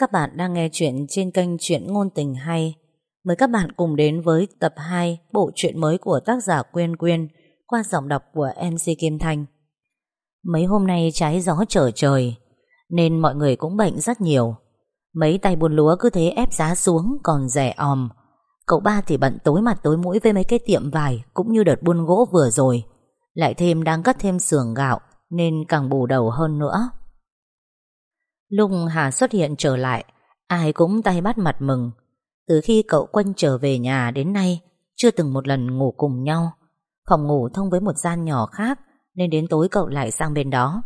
Các bạn đang nghe chuyện trên kênh Chuyện Ngôn Tình Hay. Mời các bạn cùng đến với tập 2 bộ truyện mới của tác giả Quyên Quyên, qua giọng đọc của MC Kim Thanh. Mấy hôm nay trái gió trở trời, nên mọi người cũng bệnh rất nhiều. Mấy tay buôn lúa cứ thế ép giá xuống, còn rẻ òm. Cậu ba thì bận tối mặt tối mũi với mấy cái tiệm vải, cũng như đợt buôn gỗ vừa rồi. Lại thêm đang cất thêm xưởng gạo, nên càng bù đầu hơn nữa. Lúc Hà xuất hiện trở lại, Ai cũng tay bắt mặt mừng. Từ khi cậu Quân trở về nhà đến nay, Chưa từng một lần ngủ cùng nhau. Phòng ngủ thông với một gian nhỏ khác, Nên đến tối cậu lại sang bên đó.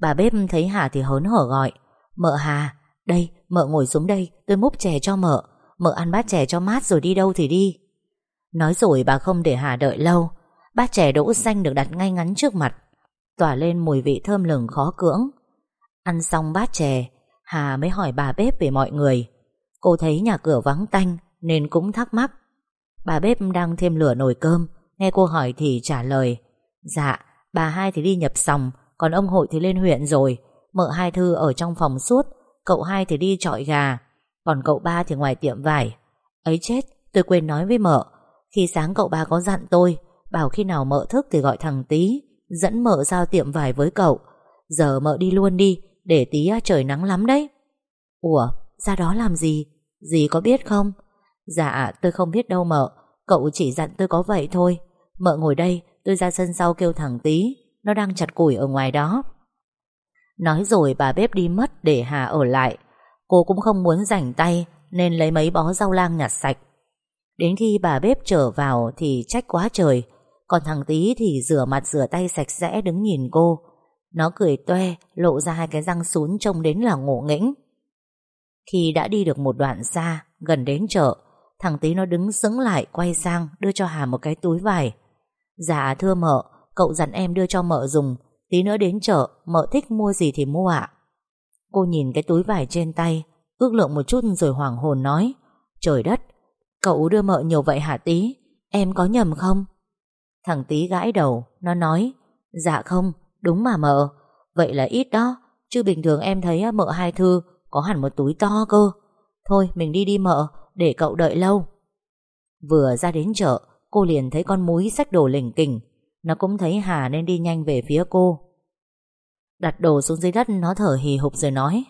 Bà bếp thấy Hà thì hớn hở gọi, Mợ Hà, Đây, mợ ngồi xuống đây, tôi múc chè cho mợ Mợ ăn bát chè cho mát rồi đi đâu thì đi. Nói rồi bà không để Hà đợi lâu, Bát chè đỗ xanh được đặt ngay ngắn trước mặt, Tỏa lên mùi vị thơm lừng khó cưỡng. Ăn xong bát chè, Hà mới hỏi bà bếp về mọi người. Cô thấy nhà cửa vắng tanh Nên cũng thắc mắc. Bà bếp đang thêm lửa nồi cơm, Nghe cô hỏi thì trả lời. Dạ bà hai thì đi nhập sòng, Còn ông hội thì lên huyện rồi. Mợ hai thư ở trong phòng suốt, Cậu hai thì đi trọi gà, Còn cậu ba thì ngoài tiệm vải. Ấy chết, tôi quên nói với mợ, Khi sáng cậu ba có dặn tôi, Bảo khi nào mợ thức thì gọi thằng tí Dẫn mợ giao tiệm vải với cậu. Giờ mợ đi luôn đi để tí à, trời nắng lắm đấy. Ủa, ra đó làm gì? Dì có biết không? Dạ tôi không biết đâu mợ. Cậu chỉ dặn tôi có vậy thôi. Mợ ngồi đây, tôi ra sân sau kêu thằng tí. Nó đang chặt củi ở ngoài đó. Nói rồi bà bếp đi mất Để Hà ở lại. Cô cũng không muốn rảnh tay, Nên lấy mấy bó rau lang nhặt sạch. Đến khi bà bếp trở vào Thì trách quá trời. Còn thằng tí thì rửa mặt rửa tay sạch sẽ Đứng nhìn cô nó cười toe, lộ ra hai cái răng sún trông đến là ngộ nghĩnh. Khi đã đi được một đoạn xa, gần đến chợ, thằng tí nó đứng sững lại quay sang đưa cho Hà một cái túi vải. Dạ thưa mợ, cậu dặn em đưa cho mợ dùng, tí nữa đến chợ, mợ thích mua gì thì mua ạ. Cô nhìn cái túi vải trên tay, ước lượng một chút rồi hoàng hồn nói, trời đất, cậu đưa mợ nhiều vậy hả tí, em có nhầm không? Thằng tí gãi đầu, nó nói, dạ không, Đúng mà mợ. Vậy là ít đó. Chứ bình thường em thấy mợ hai thư Có hẳn một túi to cơ. Thôi, mình đi đi mợ, Để cậu đợi lâu. Vừa ra đến chợ, Cô liền thấy con múi xách đồ lỉnh kỉnh. Nó cũng thấy Hà nên đi nhanh về phía cô. Đặt đồ xuống dưới đất, Nó thở hì hục rồi nói.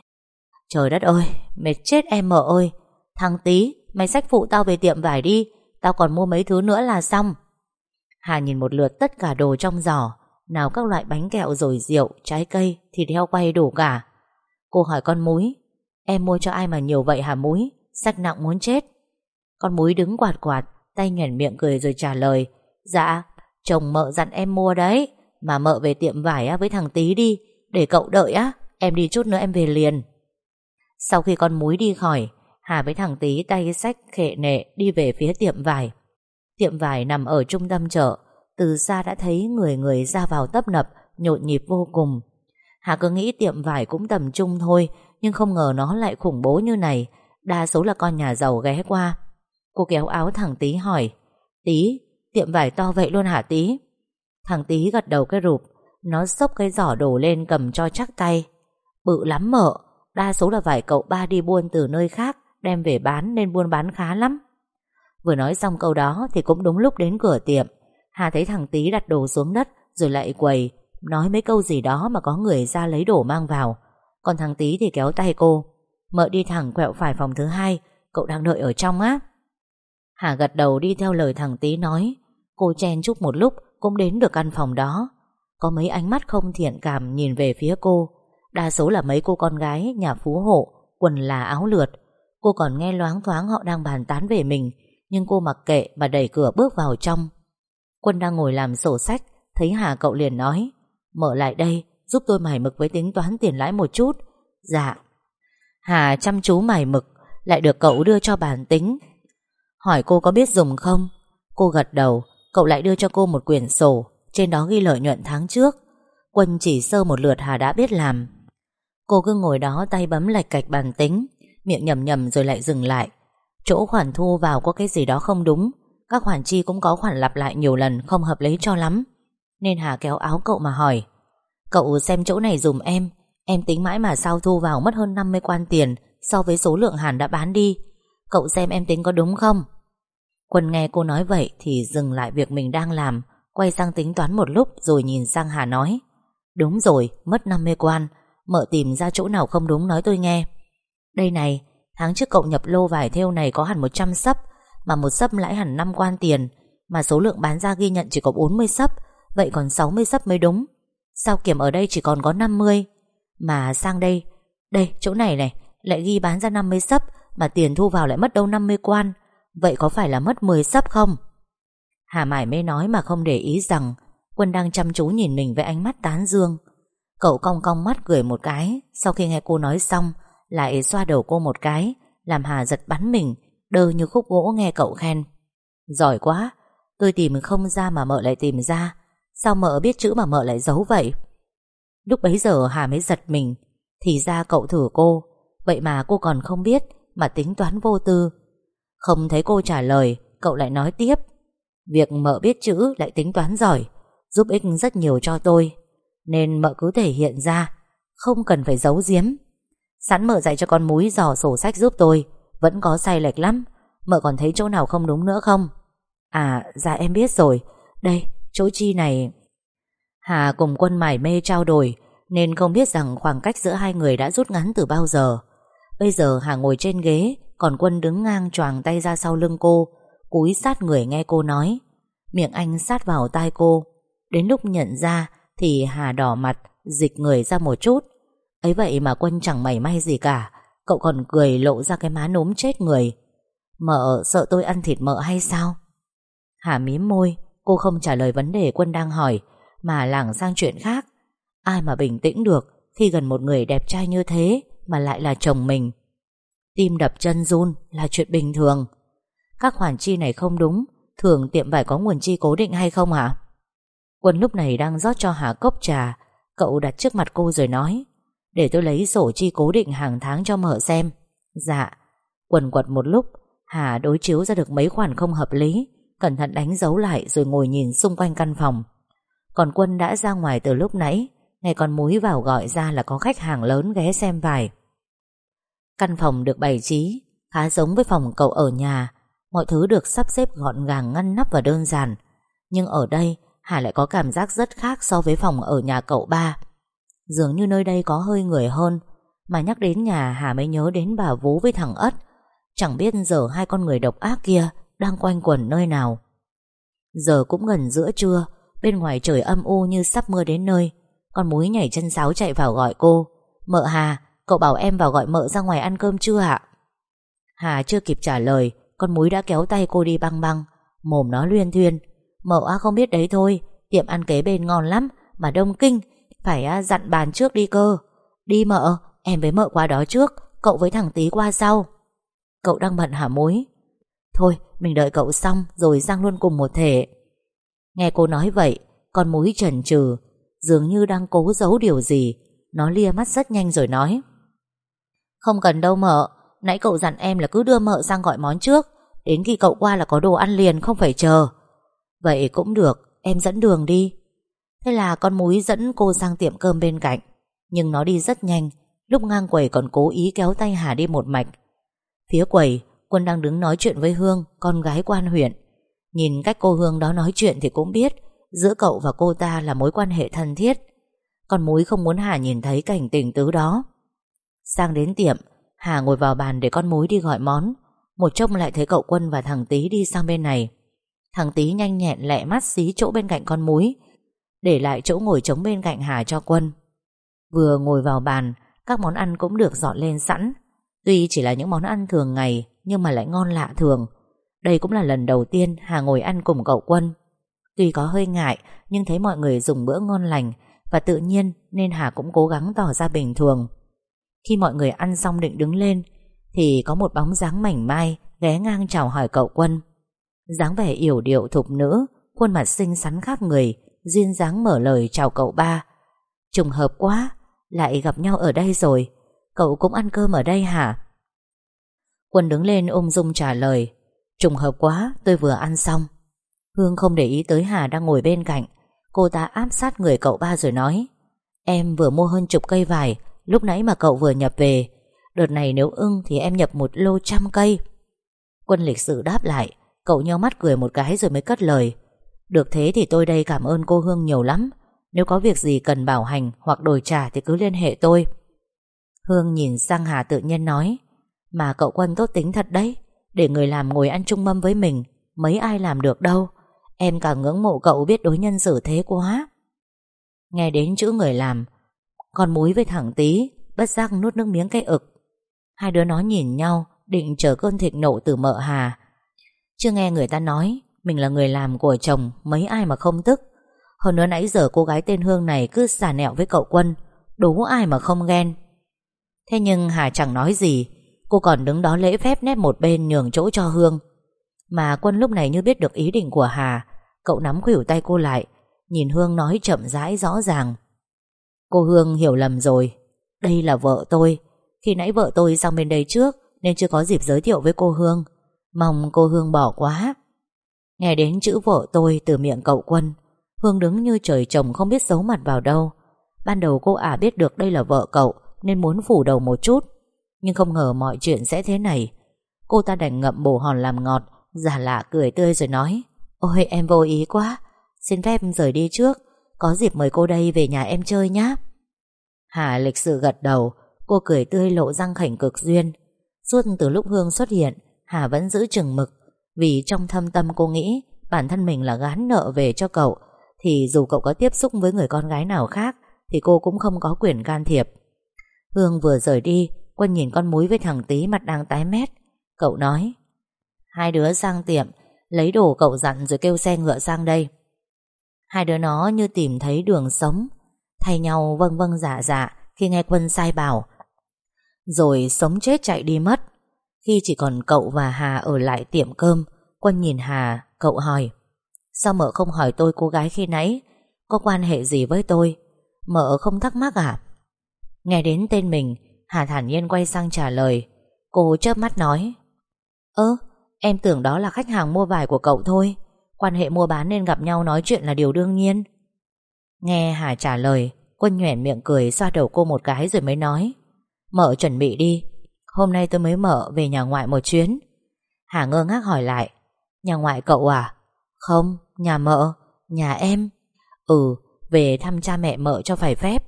Trời đất ơi, Mệt chết em mợ ơi. Thằng tí Mày xách phụ tao về tiệm vải đi. Tao còn mua mấy thứ nữa là xong. Hà nhìn một lượt tất cả đồ trong giỏ nào các loại bánh kẹo rồi rượu, trái cây, thịt heo quay đủ cả. Cô hỏi con múi, em mua cho ai mà nhiều vậy hả múi? Sách nặng muốn chết. Con múi đứng quạt quạt, tay nhuẩn miệng cười rồi trả lời, dạ, chồng mợ dặn em mua đấy, mà mợ về tiệm vải với thằng tí đi, để cậu đợi á, em đi chút nữa em về liền. Sau khi con múi đi khỏi, Hà với thằng tí tay sách khệ nệ đi về phía tiệm vải. Tiệm vải nằm ở trung tâm chợ, từ xa đã thấy người người ra vào tấp nập, nhộn nhịp vô cùng. Hà cứ nghĩ tiệm vải cũng tầm trung thôi, nhưng không ngờ nó lại khủng bố như này. Đa số là con nhà giàu ghé qua. Cô kéo áo thằng Tí hỏi, Tí, tiệm vải to vậy luôn hả Tí? Thằng Tí gật đầu cái rụp, nó xốc cái giỏ đổ lên cầm cho chắc tay. Bự lắm mợ, đa số là vải cậu ba đi buôn từ nơi khác, đem về bán nên buôn bán khá lắm. Vừa nói xong câu đó thì cũng đúng lúc đến cửa tiệm. Hà thấy thằng Tý đặt đồ xuống đất, Rồi lại quầy, Nói mấy câu gì đó mà có người ra lấy đồ mang vào. Còn thằng Tý thì kéo tay cô, Mợ đi thẳng quẹo phải phòng thứ hai, Cậu đang đợi ở trong á. Hà gật đầu đi theo lời thằng Tý nói, Cô chen chúc một lúc Cũng đến được căn phòng đó. Có mấy ánh mắt không thiện cảm nhìn về phía cô. Đa số là mấy cô con gái, Nhà phú hộ, Quần là áo lượt. Cô còn nghe loáng thoáng họ đang bàn tán về mình, Nhưng cô mặc kệ mà đẩy cửa bước vào trong. Quân đang ngồi làm sổ sách, Thấy Hà cậu liền nói, Mở lại đây, giúp tôi mải mực với tính toán tiền lãi một chút. Dạ. Hà chăm chú mải mực, Lại được cậu đưa cho bản tính. Hỏi cô có biết dùng không? Cô gật đầu, Cậu lại đưa cho cô một quyển sổ, Trên đó ghi lợi nhuận tháng trước. Quân chỉ sơ một lượt Hà đã biết làm. Cô cứ ngồi đó tay bấm lạch cạch bàn tính, Miệng nhầm nhầm rồi lại dừng lại. Chỗ khoản thu vào có cái gì đó không đúng các khoản chi cũng có khoản lặp lại nhiều lần Không hợp lý cho lắm Nên Hà kéo áo cậu mà hỏi Cậu xem chỗ này dùm em Em tính mãi mà sao thu vào mất hơn 50 quan tiền so với số lượng Hàn đã bán đi. Cậu xem em tính có đúng không? Quân nghe cô nói vậy thì dừng lại việc mình đang làm, quay sang tính toán một lúc rồi nhìn sang Hà nói. Đúng rồi, mất 50 quan, mợ tìm ra chỗ nào không đúng nói tôi nghe. Đây này, tháng trước cậu nhập lô vải theo này có hẳn 100 sấp, mà một sấp lãi hẳn 5 quan tiền, mà số lượng bán ra ghi nhận chỉ có 40 sấp, vậy còn 60 sấp mới đúng. Sao kiểm ở đây chỉ còn có 50? Mà sang đây, đây, chỗ này này, lại ghi bán ra 50 sấp, mà tiền thu vào lại mất đâu 50 quan. Vậy có phải là mất 10 sấp không? Hà Mải mê nói mà không để ý rằng Quân đang chăm chú nhìn mình với ánh mắt tán dương. Cậu cong cong mắt cười một cái, sau khi nghe cô nói xong, lại xoa đầu cô một cái, làm Hà giật bắn mình, đơ như khúc gỗ nghe cậu khen. Giỏi quá, tôi tìm không ra mà mợ lại tìm ra. Sao mợ biết chữ mà mợ lại giấu vậy? Lúc bấy giờ Hà mới giật mình, thì ra cậu thử cô, vậy mà cô còn không biết mà tính toán vô tư. Không thấy cô trả lời, cậu lại nói tiếp. Việc mợ biết chữ lại tính toán giỏi, giúp ích rất nhiều cho tôi. Nên mợ cứ thể hiện ra, không cần phải giấu giếm. Sẵn mợ dạy cho con múi dò sổ sách giúp tôi, vẫn có sai lệch lắm. Mợ còn thấy chỗ nào không đúng nữa không? À, dạ em biết rồi. Đây, chỗ chi này... Hà cùng quân mải mê trao đổi, nên không biết rằng khoảng cách giữa hai người đã rút ngắn từ bao giờ. Bây giờ Hà ngồi trên ghế, còn quân đứng ngang choàng tay ra sau lưng cô, cúi sát người nghe cô nói. Miệng anh sát vào tai cô. Đến lúc nhận ra thì Hà đỏ mặt, dịch người ra một chút. Ấy vậy mà quân chẳng mảy may gì cả. Cậu còn cười lộ ra cái má núm chết người. Mợ sợ tôi ăn thịt mợ hay sao? Hà mím môi, cô không trả lời vấn đề quân đang hỏi, mà lảng sang chuyện khác. Ai mà bình tĩnh được khi gần một người đẹp trai như thế mà lại là chồng mình. Tim đập chân run là chuyện bình thường. Các khoản chi này không đúng, thường tiệm vải có nguồn chi cố định hay không hả? Quân lúc này đang rót cho Hà cốc trà, cậu đặt trước mặt cô rồi nói, để tôi lấy sổ chi cố định hàng tháng cho mở xem. Dạ. Quần quật một lúc, Hà đối chiếu ra được mấy khoản không hợp lý, cẩn thận đánh dấu lại rồi ngồi nhìn xung quanh căn phòng. Còn Quân đã ra ngoài từ lúc nãy, Nghe con múi vào gọi ra là có khách hàng lớn ghé xem vải Căn phòng được bày trí Khá giống với phòng cậu ở nhà Mọi thứ được sắp xếp gọn gàng ngăn nắp và đơn giản Nhưng ở đây Hà lại có cảm giác rất khác so với phòng ở nhà cậu ba Dường như nơi đây có hơi người hơn, Mà nhắc đến nhà Hà mới nhớ đến bà Vú với thằng Ất. Chẳng biết giờ hai con người độc ác kia Đang quanh quẩn nơi nào. Giờ cũng gần giữa trưa, Bên ngoài trời âm u như sắp mưa đến nơi. Con múi nhảy chân sáo chạy vào gọi cô. Mợ Hà, Cậu bảo em vào gọi mợ ra ngoài ăn cơm chưa ạ? Hà chưa kịp trả lời, Con múi đã kéo tay cô đi băng băng, Mồm nó luyên thuyên. Mợ á, không biết đấy thôi, Tiệm ăn kế bên ngon lắm, Mà đông kinh phải à, dặn bàn trước đi cơ. Đi mợ, Em với mợ qua đó trước, Cậu với thằng tí qua sau. Cậu đang bận hả mối? Thôi, mình đợi cậu xong Rồi sang luôn cùng một thể. Nghe cô nói vậy, Con múi chần chừ, Dường như đang cố giấu điều gì. Nó lia mắt rất nhanh rồi nói. Không cần đâu mợ, Nãy cậu dặn em là cứ đưa mợ sang gọi món trước. Đến khi cậu qua là có đồ ăn liền, Không phải chờ. Vậy cũng được, Em dẫn đường đi. Thế là con múi dẫn cô sang tiệm cơm bên cạnh. Nhưng nó đi rất nhanh, Lúc ngang quầy còn cố ý kéo tay Hà đi một mạch. Phía quầy, Quân đang đứng nói chuyện với Hương, Con gái quan huyện. Nhìn cách cô Hương đó nói chuyện thì cũng biết, Giữa cậu và cô ta là mối quan hệ thân thiết. Con múi không muốn Hà nhìn thấy cảnh tình tứ đó. Sang đến tiệm, Hà ngồi vào bàn để con múi đi gọi món. Một trông lại thấy cậu Quân và thằng Tý đi sang bên này. Thằng Tý nhanh nhẹn lẹ mắt xí chỗ bên cạnh con múi để lại chỗ ngồi trống bên cạnh Hà cho Quân Vừa ngồi vào bàn Các món ăn cũng được dọn lên sẵn Tuy chỉ là những món ăn thường ngày Nhưng mà lại ngon lạ thường Đây cũng là lần đầu tiên Hà ngồi ăn cùng cậu Quân Tuy có hơi ngại nhưng thấy mọi người dùng bữa ngon lành và tự nhiên nên Hà cũng cố gắng tỏ ra bình thường. Khi mọi người ăn xong định đứng lên thì có một bóng dáng mảnh mai ghé ngang chào hỏi cậu Quân. dáng vẻ yểu điệu thục nữ, khuôn mặt xinh xắn khác người, duyên dáng mở lời chào cậu ba. Trùng hợp quá, lại gặp nhau ở đây rồi. Cậu cũng ăn cơm ở đây hả? Quân đứng lên ôm dung trả lời. Trùng hợp quá, tôi vừa ăn xong. Hương không để ý tới Hà đang ngồi bên cạnh Cô ta áp sát người cậu ba rồi nói Em vừa mua hơn chục cây vải Lúc nãy mà cậu vừa nhập về Đợt này nếu ưng thì em nhập một lô trăm cây Quân lịch sự đáp lại Cậu nhau mắt cười một cái rồi mới cất lời được thế thì tôi đây cảm ơn cô Hương nhiều lắm. Nếu có việc gì cần bảo hành Hoặc đổi trả thì cứ liên hệ tôi. Hương nhìn sang Hà tự nhiên nói, Mà cậu Quân tốt tính thật đấy. Để người làm ngồi ăn chung mâm với mình, Mấy ai làm được đâu. Em càng ngưỡng mộ cậu biết đối nhân xử thế quá. Nghe đến chữ người làm, Con múi với thẳng tí, Bất giác nuốt nước miếng cái ực. Hai đứa nó nhìn nhau, Định chờ cơn thịnh nộ từ mợ Hà. Chưa nghe người ta nói mình là người làm của chồng, Mấy ai mà không tức. Hơn nữa nãy giờ cô gái tên Hương này cứ xà nẹo với cậu Quân Đủ ai mà không ghen. Thế nhưng Hà chẳng nói gì, Cô còn đứng đó lễ phép nép một bên nhường chỗ cho Hương. Mà Quân lúc này như biết được ý định của Hà, Cậu nắm khuỷu tay cô lại, Nhìn Hương nói chậm rãi rõ ràng. Cô Hương hiểu lầm rồi, Đây là vợ tôi. Khi nãy vợ tôi sang bên đây trước, Nên chưa có dịp giới thiệu với cô Hương. Mong cô Hương bỏ quá. Nghe đến chữ vợ tôi từ miệng cậu Quân, Hương đứng như trời trồng không biết giấu mặt vào đâu. Ban đầu cô ả biết được đây là vợ cậu, Nên muốn phủ đầu một chút. Nhưng không ngờ mọi chuyện sẽ thế này. Cô ta đành ngậm bồ hòn làm ngọt, Giả lạ cười tươi rồi nói, Ôi, em vô ý quá. Xin phép rời đi trước. Có dịp mời cô đây về nhà em chơi nhé Hà lịch sự gật đầu, Cô cười tươi lộ răng khảnh cực duyên. Suốt từ lúc Hương xuất hiện, Hà vẫn giữ chừng mực vì trong thâm tâm cô nghĩ Bản thân mình là gán nợ về cho cậu, Thì dù cậu có tiếp xúc với người con gái nào khác, Thì cô cũng không có quyền can thiệp. Hương vừa rời đi, Quân nhìn con múi với thằng tí mặt đang tái mét. Cậu nói, Hai đứa sang tiệm, Lấy đồ cậu dặn rồi kêu xe ngựa sang đây. Hai đứa nó như tìm thấy đường sống, Thay nhau vâng vâng dạ dạ Khi nghe quân sai bảo, Rồi sống chết chạy đi mất. Khi chỉ còn cậu và Hà ở lại tiệm cơm, Quân nhìn Hà, Cậu hỏi, Sao mợ không hỏi tôi cô gái khi nãy? Có quan hệ gì với tôi? Mợ không thắc mắc à? Nghe đến tên mình, Hà thản nhiên quay sang trả lời. Cô chớp mắt nói, Ơ, Em tưởng đó là khách hàng mua vải của cậu thôi. Quan hệ mua bán nên gặp nhau nói chuyện là điều đương nhiên. Nghe Hà trả lời, Quân nhuẻn miệng cười, xoa đầu cô một cái rồi mới nói, Mợ chuẩn bị đi Hôm nay tôi mới mở về nhà ngoại một chuyến. Hà ngơ ngác hỏi lại Nhà ngoại cậu à? Không, nhà mợ, nhà em. Ừ, về thăm cha mẹ mợ cho phải phép.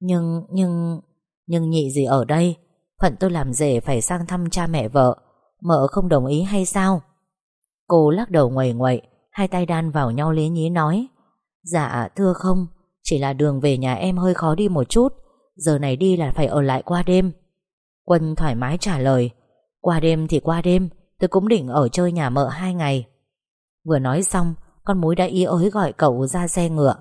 Nhưng, nhưng Nhưng nhị gì ở đây? Phận tôi làm rể phải sang thăm cha mẹ vợ. Mợ không đồng ý hay sao? Cô lắc đầu ngoầy ngoậy Hai tay đan vào nhau lý nhí nói Dạ thưa không Chỉ là đường về nhà em hơi khó đi một chút. Giờ này đi là phải ở lại qua đêm. Quân thoải mái trả lời, Qua đêm thì qua đêm, Tôi cũng định ở chơi nhà mợ hai ngày. Vừa nói xong, Con múi đã ý ới gọi cậu ra xe ngựa.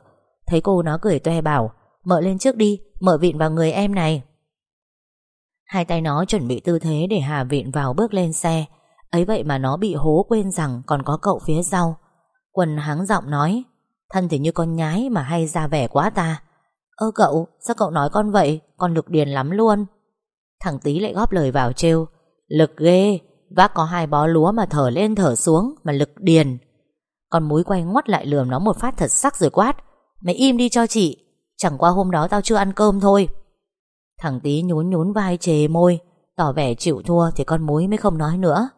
Thấy cô nó cười toe bảo, Mợ lên trước đi, Mợ vịn vào người em này. Hai tay nó chuẩn bị tư thế để Hà vịn vào bước lên xe. Ấy vậy mà nó bị hố quên rằng còn có cậu phía sau. Quân háng giọng nói, Thân thì như con nhái mà hay ra vẻ quá ta. Ơ cậu, Sao cậu nói con vậy? Con lực điền lắm luôn. Thằng tí lại góp lời vào trêu, Lực ghê, Vác có hai bó lúa mà thở lên thở xuống, Mà lực điền. Con múi quay ngoắt lại lườm nó một phát thật sắc rồi quát, Mày im đi cho chị, Chẳng qua hôm đó tao chưa ăn cơm thôi. Thằng tí nhún nhún vai chề môi, Tỏ vẻ chịu thua thì con múi mới không nói nữa.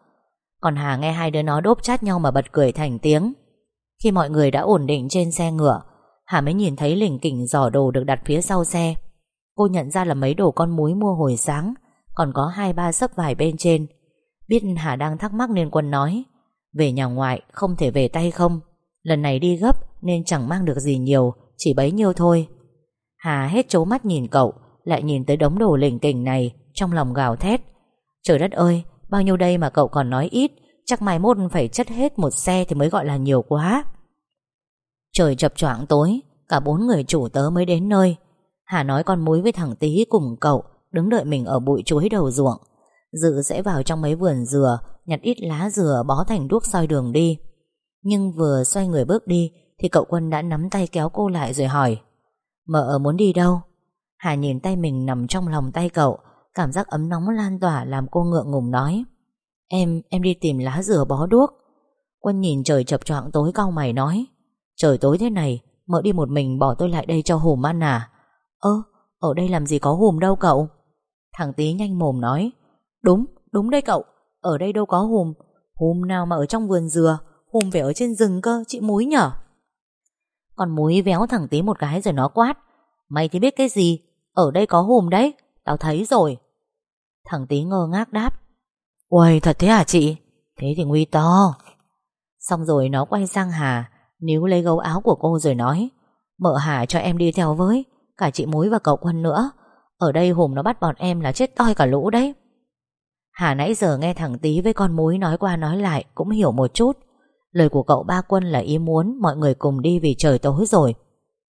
Còn Hà nghe hai đứa nó đốp chát nhau mà bật cười thành tiếng. Khi mọi người đã ổn định trên xe ngựa, Hà mới nhìn thấy lỉnh kỉnh giỏ đồ được đặt phía sau xe. Cô nhận ra là mấy đồ con múi mua hồi sáng, Còn có hai ba sấp vải bên trên. Biết Hà đang thắc mắc nên Quân nói, Về nhà ngoại, không thể về tay không? Lần này đi gấp nên chẳng mang được gì nhiều, Chỉ bấy nhiêu thôi. Hà hết chố mắt nhìn cậu, Lại nhìn tới đống đồ lỉnh kỉnh này, Trong lòng gào thét. Trời đất ơi, bao nhiêu đây mà cậu còn nói ít, Chắc mai mốt phải chất hết một xe Thì mới gọi là nhiều quá. Trời chập choạng tối, Cả bốn người chủ tớ mới đến nơi. Hà nói con mối với thằng tí cùng cậu Đứng đợi mình ở bụi chuối đầu ruộng. Dự sẽ vào trong mấy vườn dừa Nhặt ít lá dừa bó thành đuốc soi đường đi. Nhưng vừa xoay người bước đi Thì cậu quân đã nắm tay kéo cô lại rồi hỏi Mợ muốn đi đâu? Hà nhìn tay mình nằm trong lòng tay cậu Cảm giác ấm nóng lan tỏa Làm cô ngượng ngùng nói Em, em đi tìm lá dừa bó đuốc. Quân nhìn trời chập choạng tối cau mày nói Trời tối thế này Mợ đi một mình bỏ tôi lại đây cho hùm ăn à? Ơ, ở đây làm gì có hùm đâu cậu. Thằng tí nhanh mồm nói Đúng, đúng đây cậu Ở đây đâu có hùm. Hùm nào mà ở trong vườn dừa Hùm phải ở trên rừng cơ, chị múi nhở? Còn múi véo thằng tí một cái rồi nó quát Mày thì biết cái gì? Ở đây có hùm đấy Tao thấy rồi. Thằng tí ngơ ngác đáp Uầy thật thế hả chị? Thế thì nguy to. Xong rồi nó quay sang Hà Níu lấy gấu áo của cô rồi nói Mợ Hà cho em đi theo với Cả chị Mối và cậu Quân nữa. Ở đây hùm nó bắt bọn em là chết toi cả lũ đấy. Hà nãy giờ nghe thằng Tý với con Mối nói qua nói lại Cũng hiểu một chút. Lời của cậu ba Quân là ý muốn Mọi người cùng đi vì trời tối rồi.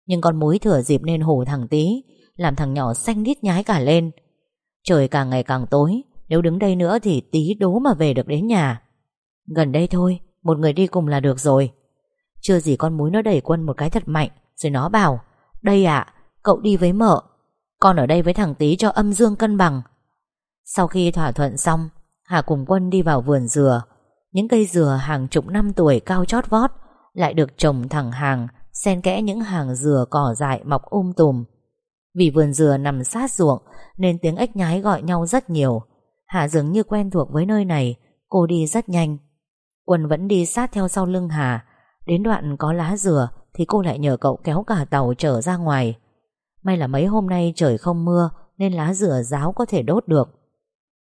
Nhưng con Mối thừa dịp nên hù thằng Tý, Làm thằng nhỏ xanh đít nhái cả lên. Trời càng ngày càng tối, Nếu đứng đây nữa thì Tý đố mà về được đến nhà. Gần đây thôi, Một người đi cùng là được rồi. Chưa gì con Mối nó đẩy Quân một cái thật mạnh, Rồi nó bảo, Đây ạ Cậu đi với mợ. Con ở đây với thằng Tý cho âm dương cân bằng. Sau khi thỏa thuận xong, Hà cùng Quân đi vào vườn dừa. Những cây dừa hàng chục năm tuổi cao chót vót Lại được trồng thẳng hàng, Xen kẽ những hàng dừa cỏ dại mọc um tùm. Vì vườn dừa nằm sát ruộng Nên tiếng ếch nhái gọi nhau rất nhiều. Hà dường như quen thuộc với nơi này, Cô đi rất nhanh. Quân vẫn đi sát theo sau lưng Hà. Đến đoạn có lá dừa Thì cô lại nhờ cậu kéo cả tàu trở ra ngoài. May là mấy hôm nay trời không mưa, Nên lá dừa ráo có thể đốt được.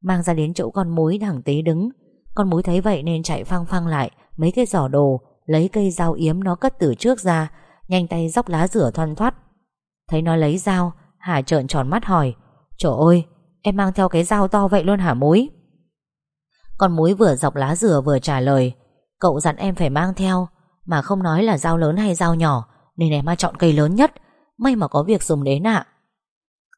Mang ra đến chỗ con múi thằng tí đứng. Con múi thấy vậy nên chạy phăng phăng lại, Mấy cái giỏ đồ, Lấy cây dao yếm nó cất từ trước ra, Nhanh tay dóc lá dừa thoăn thoắt. Thấy nó lấy dao, Hà trợn tròn mắt hỏi, Trời ơi, em mang theo cái dao to vậy luôn hả múi Con múi vừa dọc lá dừa vừa trả lời, Cậu dặn em phải mang theo, Mà không nói là dao lớn hay dao nhỏ, Nên em mà chọn cây lớn nhất May mà có việc dùng đến ạ.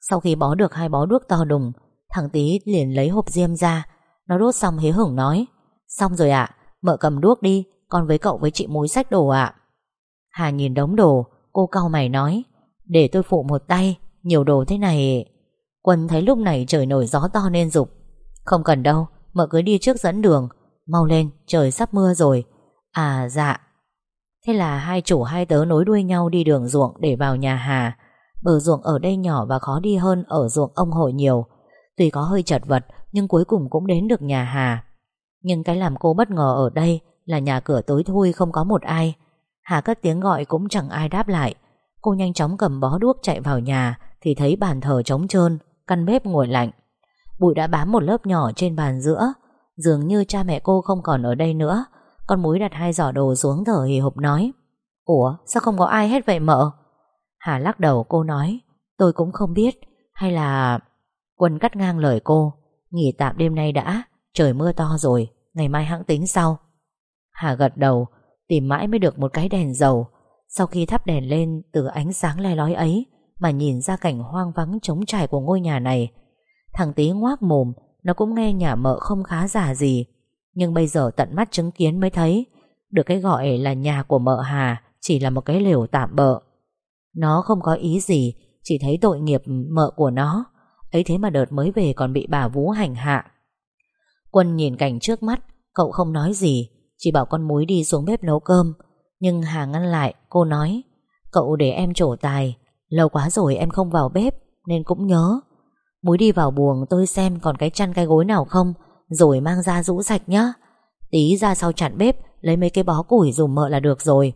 Sau khi bó được hai bó đuốc to đùng Thằng tí liền lấy hộp diêm ra. Nó đốt xong hế hửng nói Xong rồi ạ, mợ cầm đuốc đi Con với cậu với chị mối sách đồ ạ. Hà nhìn đống đồ Cô cau mày nói Để tôi phụ một tay, nhiều đồ thế này. Quân thấy lúc này trời nổi gió to nên dục Không cần đâu Mợ cứ đi trước dẫn đường Mau lên, trời sắp mưa rồi. À dạ Thế là hai chủ hai tớ nối đuôi nhau đi đường ruộng để vào nhà Hà. Bờ ruộng ở đây nhỏ và khó đi hơn ở ruộng ông hội nhiều. Tuy có hơi chật vật nhưng cuối cùng cũng đến được nhà Hà. Nhưng cái làm cô bất ngờ ở đây là nhà cửa tối thui không có một ai. Hà cất tiếng gọi cũng chẳng ai đáp lại. Cô nhanh chóng cầm bó đuốc chạy vào nhà thì thấy bàn thờ trống trơn, căn bếp nguội lạnh. Bụi đã bám một lớp nhỏ trên bàn giữa. Dường như cha mẹ cô không còn ở đây nữa con múi đặt hai giỏ đồ xuống thở hì hục nói, Ủa, sao không có ai hết vậy mợ? Hà lắc đầu, cô nói, Tôi cũng không biết, Hay là Quân cắt ngang lời cô. Nghỉ tạm đêm nay đã, Trời mưa to rồi, Ngày mai hãng tính sau. Hà gật đầu, Tìm mãi mới được một cái đèn dầu. Sau khi thắp đèn lên Từ ánh sáng le lói ấy Mà nhìn ra cảnh hoang vắng trống trải của ngôi nhà này, Thằng tí ngoác mồm, Nó cũng nghe nhà mợ không khá giả gì nhưng bây giờ tận mắt chứng kiến mới thấy, Được cái gọi là nhà của mợ Hà Chỉ là một cái lều tạm bợ. Nó không có ý gì, Chỉ thấy tội nghiệp mợ của nó. Ấy thế mà đợt mới về còn bị bà Vũ hành hạ. Quân nhìn cảnh trước mắt, Cậu không nói gì, Chỉ bảo con múi đi xuống bếp nấu cơm. Nhưng Hà ngăn lại, Cô nói, Cậu để em trổ tài, Lâu quá rồi em không vào bếp Nên cũng nhớ. Múi đi vào buồng tôi xem còn cái chăn cái gối nào không rồi mang ra rũ sạch nhá. Tí ra sau chặn bếp, Lấy mấy cái bó củi dùng mợ là được rồi.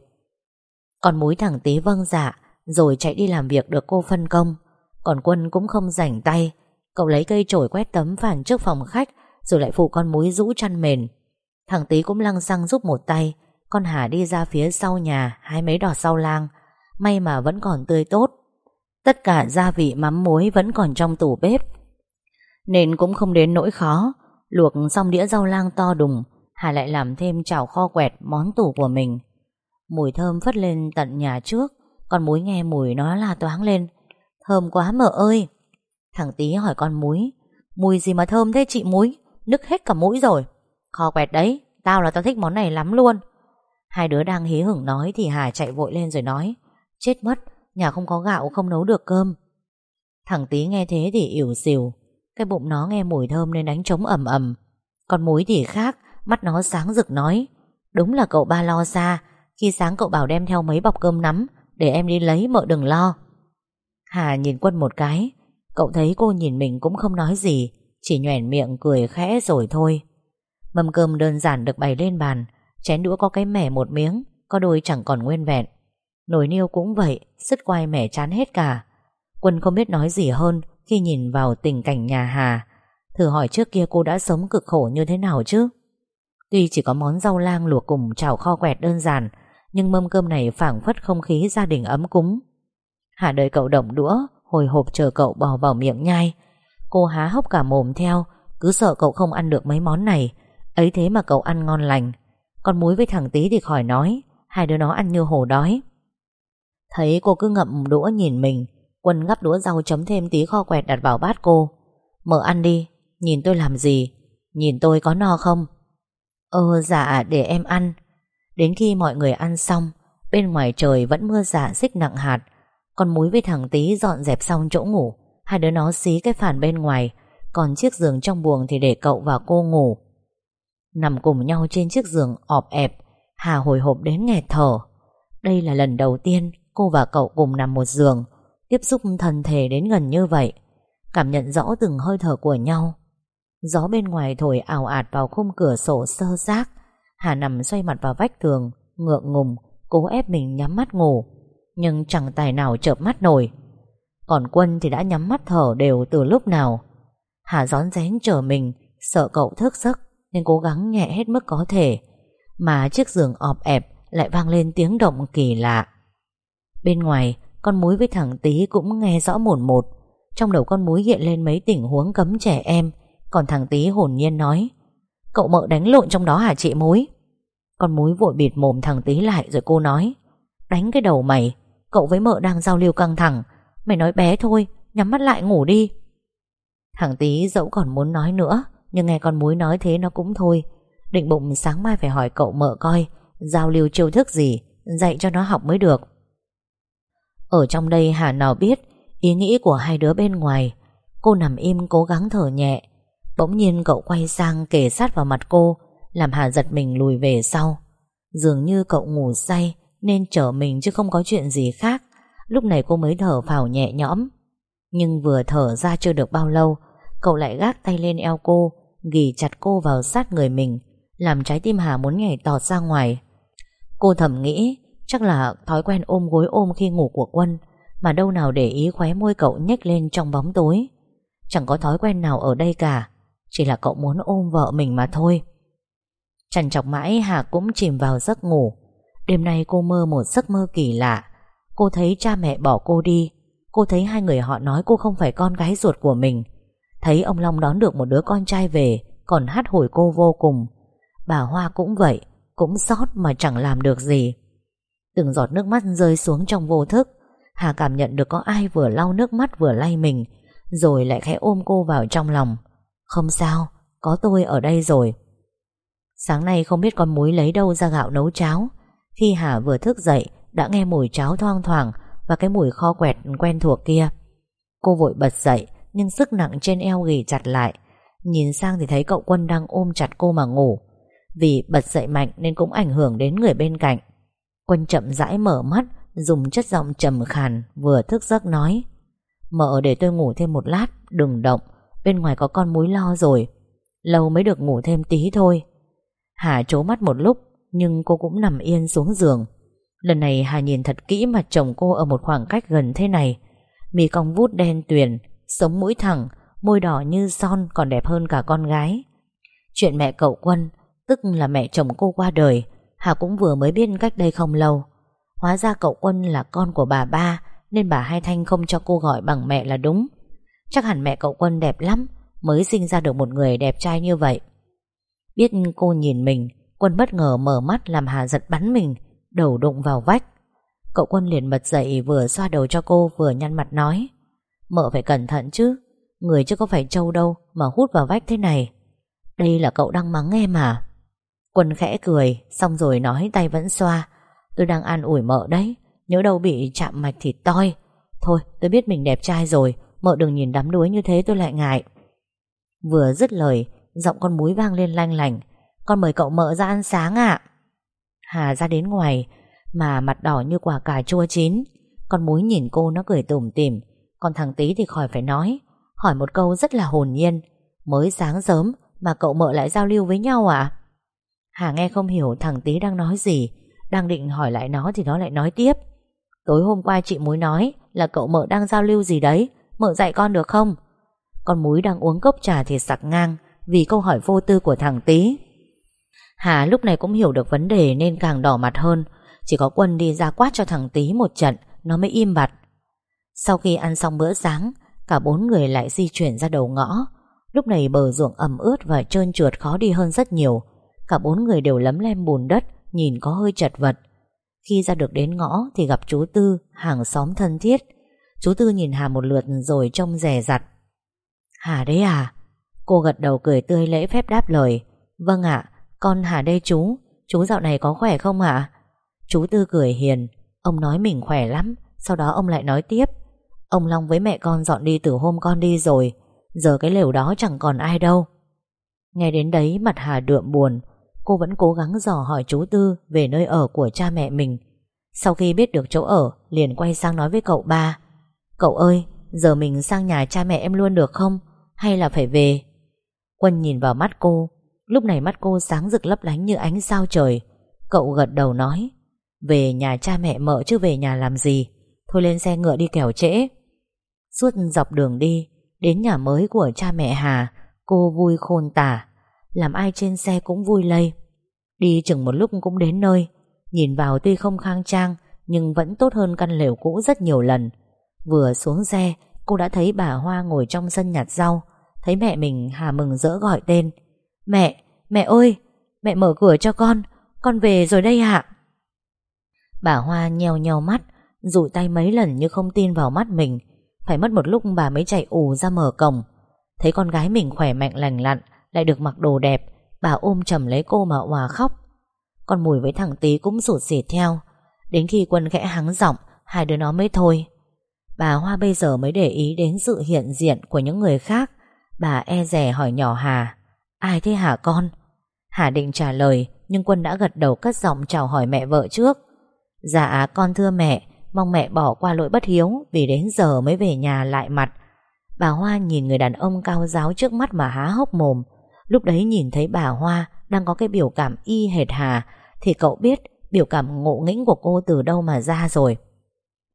Còn múi thằng tí vâng dạ Rồi chạy đi làm việc được cô phân công. Còn quân cũng không rảnh tay. Cậu lấy cây chổi quét tấm phản trước phòng khách, Rồi lại phụ con múi rũ chăn mền. Thằng tí cũng lăng xăng giúp một tay. Con Hà đi ra phía sau nhà hai mấy đỏ sau lang. May mà vẫn còn tươi tốt. Tất cả gia vị mắm muối vẫn còn trong tủ bếp. Nên cũng không đến nỗi khó. Luộc xong đĩa rau lang to đùng, Hà lại làm thêm chảo kho quẹt Món tủ của mình. Mùi thơm phất lên tận nhà trước, Con muối nghe mùi nó la toáng lên. Thơm quá mợ ơi! Thằng tí hỏi con muối, Mùi gì mà thơm thế chị muối? Nức hết cả mũi rồi. Kho quẹt đấy, Tao là tao thích món này lắm luôn. Hai đứa đang hí hửng nói Thì Hà chạy vội lên rồi nói, Chết mất, Nhà không có gạo, không nấu được cơm. Thằng tí nghe thế thì ỉu xìu cái bụng nó nghe mùi thơm nên đánh trống ầm ầm Còn muối thì khác, Mắt nó sáng rực nói. Đúng là cậu ba lo xa, Khi sáng cậu bảo đem theo mấy bọc cơm nắm, Để em đi lấy, mợ đừng lo. Hà nhìn quân một cái, Cậu thấy cô nhìn mình cũng không nói gì, Chỉ nhoẻn miệng cười khẽ rồi thôi. Mâm cơm đơn giản được bày lên bàn, Chén đũa có cái mẻ một miếng, Có đôi chẳng còn nguyên vẹn. Nồi niêu cũng vậy, Sứt quay mẻ chán hết cả. Quân không biết nói gì hơn khi nhìn vào tình cảnh nhà Hà, Thử hỏi trước kia cô đã sống cực khổ như thế nào chứ? Tuy chỉ có món rau lang luộc cùng chảo kho quẹt đơn giản, Nhưng mâm cơm này phảng phất không khí gia đình ấm cúng. Hà đợi cậu động đũa, Hồi hộp chờ cậu bò vào miệng nhai. Cô há hốc cả mồm theo, Cứ sợ cậu không ăn được mấy món này. Ấy thế mà cậu ăn ngon lành. Còn muối với thằng tí thì khỏi nói, Hai đứa nó ăn như hổ đói. Thấy cô cứ ngậm đũa nhìn mình Quân gắp đũa rau chấm thêm tí kho quẹt đặt vào bát cô. Mở ăn đi, Nhìn tôi làm gì? Nhìn tôi có no không? Ờ dạ để em ăn. Đến khi mọi người ăn xong, Bên ngoài trời vẫn mưa giả xích nặng hạt. Còn múi với thằng tí dọn dẹp xong chỗ ngủ. Hai đứa nó xí cái phản bên ngoài. Còn chiếc giường trong buồng thì để cậu và cô ngủ. Nằm cùng nhau trên chiếc giường ọp ẹp, Hà hồi hộp đến nghẹt thở. Đây là lần đầu tiên Cô và cậu cùng nằm một giường. Tiếp xúc thân thể đến gần như vậy, Cảm nhận rõ từng hơi thở của nhau. Gió bên ngoài thổi ảo ạt vào khung cửa sổ sơ xác, Hà nằm xoay mặt vào vách tường, Ngượng ngùng, Cố ép mình nhắm mắt ngủ. Nhưng chẳng tài nào chợp mắt nổi. Còn Quân thì đã nhắm mắt thở đều từ lúc nào. Hà gión rén chờ mình, Sợ cậu thức giấc, Nên cố gắng nhẹ hết mức có thể. Mà chiếc giường ọp ẹp Lại vang lên tiếng động kỳ lạ. Bên ngoài con múi với thằng tí cũng nghe rõ mồn một. Trong đầu con múi hiện lên mấy tình huống cấm trẻ em. Còn thằng tí hồn nhiên nói, Cậu mợ đánh lộn trong đó hả chị muối Con muối vội bịt mồm thằng tí lại Rồi cô nói, Đánh cái đầu mày, Cậu với mợ đang giao lưu căng thẳng. Mày nói bé thôi, Nhắm mắt lại ngủ đi. Thằng tí dẫu còn muốn nói nữa, Nhưng nghe con muối nói thế nó cũng thôi. Định bụng sáng mai phải hỏi cậu mợ coi, Giao lưu chiêu thức gì, Dạy cho nó học mới được. Ở trong đây Hà nào biết Ý nghĩ của hai đứa bên ngoài. Cô nằm im cố gắng thở nhẹ. Bỗng nhiên cậu quay sang kề sát vào mặt cô, Làm Hà giật mình lùi về sau. Dường như cậu ngủ say Nên chở mình chứ không có chuyện gì khác. Lúc này cô mới thở phào nhẹ nhõm. Nhưng vừa thở ra chưa được bao lâu, Cậu lại gác tay lên eo cô, Ghi chặt cô vào sát người mình, Làm trái tim Hà muốn nhảy tọt ra ngoài. Cô thầm nghĩ Chắc là thói quen ôm gối ôm khi ngủ của Quân, Mà đâu nào để ý khóe môi cậu nhếch lên trong bóng tối. Chẳng có thói quen nào ở đây cả, chỉ là cậu muốn ôm vợ mình mà thôi. Chẳng chọc mãi Hà cũng chìm vào giấc ngủ. Đêm nay cô mơ một giấc mơ kỳ lạ. Cô thấy cha mẹ bỏ cô đi. Cô thấy hai người họ nói cô không phải con gái ruột của mình. Thấy ông Long đón được một đứa con trai về, Còn hát hồi cô vô cùng. Bà Hoa cũng vậy, Cũng sót mà chẳng làm được gì. Từng giọt nước mắt rơi xuống trong vô thức Hà cảm nhận được có ai vừa lau nước mắt vừa lay mình Rồi lại khẽ ôm cô vào trong lòng không sao, có tôi ở đây rồi. Sáng nay không biết con muối lấy đâu ra gạo nấu cháo. Khi Hà vừa thức dậy, đã nghe mùi cháo thoang thoảng và cái mùi kho quẹt quen thuộc kia. Cô vội bật dậy, nhưng sức nặng trên eo ghì chặt lại. Nhìn sang thì thấy cậu quân đang ôm chặt cô mà ngủ. Vì bật dậy mạnh nên cũng ảnh hưởng đến người bên cạnh. Quân chậm rãi mở mắt, dùng chất giọng trầm khàn, vừa thức giấc nói. Mợ để tôi ngủ thêm một lát, đừng động. Bên ngoài có con mối lo rồi Lâu mới được ngủ thêm tí thôi Hà trố mắt một lúc Nhưng cô cũng nằm yên xuống giường Lần này Hà nhìn thật kỹ mặt chồng cô Ở một khoảng cách gần thế này Mì cong vút đen tuyền Sống mũi thẳng, môi đỏ như son Còn đẹp hơn cả con gái Chuyện mẹ cậu Quân Tức là mẹ chồng cô qua đời Hà cũng vừa mới biết cách đây không lâu. Hóa ra cậu Quân là con của bà ba, Nên bà Hai Thanh không cho cô gọi bằng mẹ là đúng. Chắc hẳn mẹ cậu Quân đẹp lắm, Mới sinh ra được một người đẹp trai như vậy. Biết cô nhìn mình, Quân bất ngờ mở mắt làm Hà giật bắn mình, Đầu đụng vào vách. Cậu Quân liền bật dậy, vừa xoa đầu cho cô, Vừa nhăn mặt nói, Mợ phải cẩn thận chứ, Người chứ có phải trâu đâu mà hút vào vách thế này. Đây là cậu đang mắng em à? Quân khẽ cười, Xong rồi nói tay vẫn xoa. Tôi đang an ủi mợ đấy, Nhớ đâu bị chạm mạch thì toi. Thôi, tôi biết mình đẹp trai rồi, Mợ đừng nhìn đắm đuối như thế, tôi lại ngại. Vừa dứt lời, Giọng con múi vang lên lanh lành Con mời cậu mợ ra ăn sáng ạ. Hà ra đến ngoài, Mà mặt đỏ như quả cà chua chín. Con múi nhìn cô nó cười tủm tỉm. Còn thằng tí thì khỏi phải nói. Hỏi một câu rất là hồn nhiên. Mới sáng sớm mà cậu mợ lại giao lưu với nhau à Hà nghe không hiểu thằng tí đang nói gì, Đang định hỏi lại nó thì nó lại nói tiếp. Tối hôm qua chị Múi nói Là cậu mợ đang giao lưu gì đấy, Mợ dạy con được không? Con Múi đang uống cốc trà thì sặc ngang Vì câu hỏi vô tư của thằng tí Hà lúc này cũng hiểu được vấn đề Nên càng đỏ mặt hơn, Chỉ có quân đi ra quát cho thằng tí một trận, Nó mới im bặt. Sau khi ăn xong bữa sáng, Cả bốn người lại di chuyển ra đầu ngõ. Lúc này bờ ruộng ẩm ướt và trơn trượt khó đi hơn rất nhiều Cả bốn người đều lấm lem bùn đất, Nhìn có hơi chật vật. Khi ra được đến ngõ thì gặp chú Tư, Hàng xóm thân thiết. Chú Tư nhìn Hà một lượt rồi trông rè rặt. Hà đấy à? Cô gật đầu cười tươi lễ phép đáp lời. Vâng ạ, Con Hà đây chú. Chú dạo này có khỏe không ạ? Chú Tư cười hiền. Ông nói mình khỏe lắm, Sau đó ông lại nói tiếp. Ông Long với mẹ con dọn đi từ hôm con đi rồi, Giờ cái lều đó chẳng còn ai đâu. Nghe đến đấy, mặt Hà đượm buồn. Cô vẫn cố gắng dò hỏi chú Tư Về nơi ở của cha mẹ mình. Sau khi biết được chỗ ở, Liền quay sang nói với cậu ba, Cậu ơi, giờ mình sang nhà cha mẹ em luôn được không? Hay là phải về? Quân nhìn vào mắt cô, Lúc này mắt cô sáng rực lấp lánh như ánh sao trời. Cậu gật đầu nói, Về nhà cha mẹ mợ chứ về nhà làm gì? Thôi lên xe ngựa đi kẻo trễ. Suốt dọc đường đi, Đến nhà mới của cha mẹ Hà, Cô vui khôn tả. Làm ai trên xe cũng vui lây. Đi chừng một lúc cũng đến nơi. Nhìn vào tuy không khang trang Nhưng vẫn tốt hơn căn lều cũ rất nhiều lần. Vừa xuống xe Cô đã thấy bà Hoa ngồi trong sân nhặt rau Thấy mẹ mình Hà mừng rỡ gọi tên. Mẹ, mẹ ơi Mẹ mở cửa cho con Con về rồi đây ạ. Bà Hoa nheo nheo mắt Rụi tay mấy lần như không tin vào mắt mình. Phải mất một lúc bà mới chạy ù ra mở cổng. Thấy con gái mình khỏe mạnh lành lặn Lại được mặc đồ đẹp Bà ôm chầm lấy cô mà hòa khóc. Còn mùi với thằng tí cũng rụt rỉ theo. Đến khi quân khẽ hắng giọng, Hai đứa nó mới thôi. Bà Hoa bây giờ mới để ý đến sự hiện diện Của những người khác. Bà e rè hỏi nhỏ Hà, Ai thế hả con? Hà định trả lời, Nhưng Quân đã gật đầu cất giọng chào hỏi mẹ vợ trước. Dạ con thưa mẹ, Mong mẹ bỏ qua lỗi bất hiếu Vì đến giờ mới về nhà lại mặt. Bà Hoa nhìn người đàn ông cao giáo trước mắt mà há hốc mồm. Lúc đấy nhìn thấy bà Hoa Đang có cái biểu cảm y hệt Hà, Thì cậu biết biểu cảm ngộ nghĩnh của cô từ đâu mà ra rồi.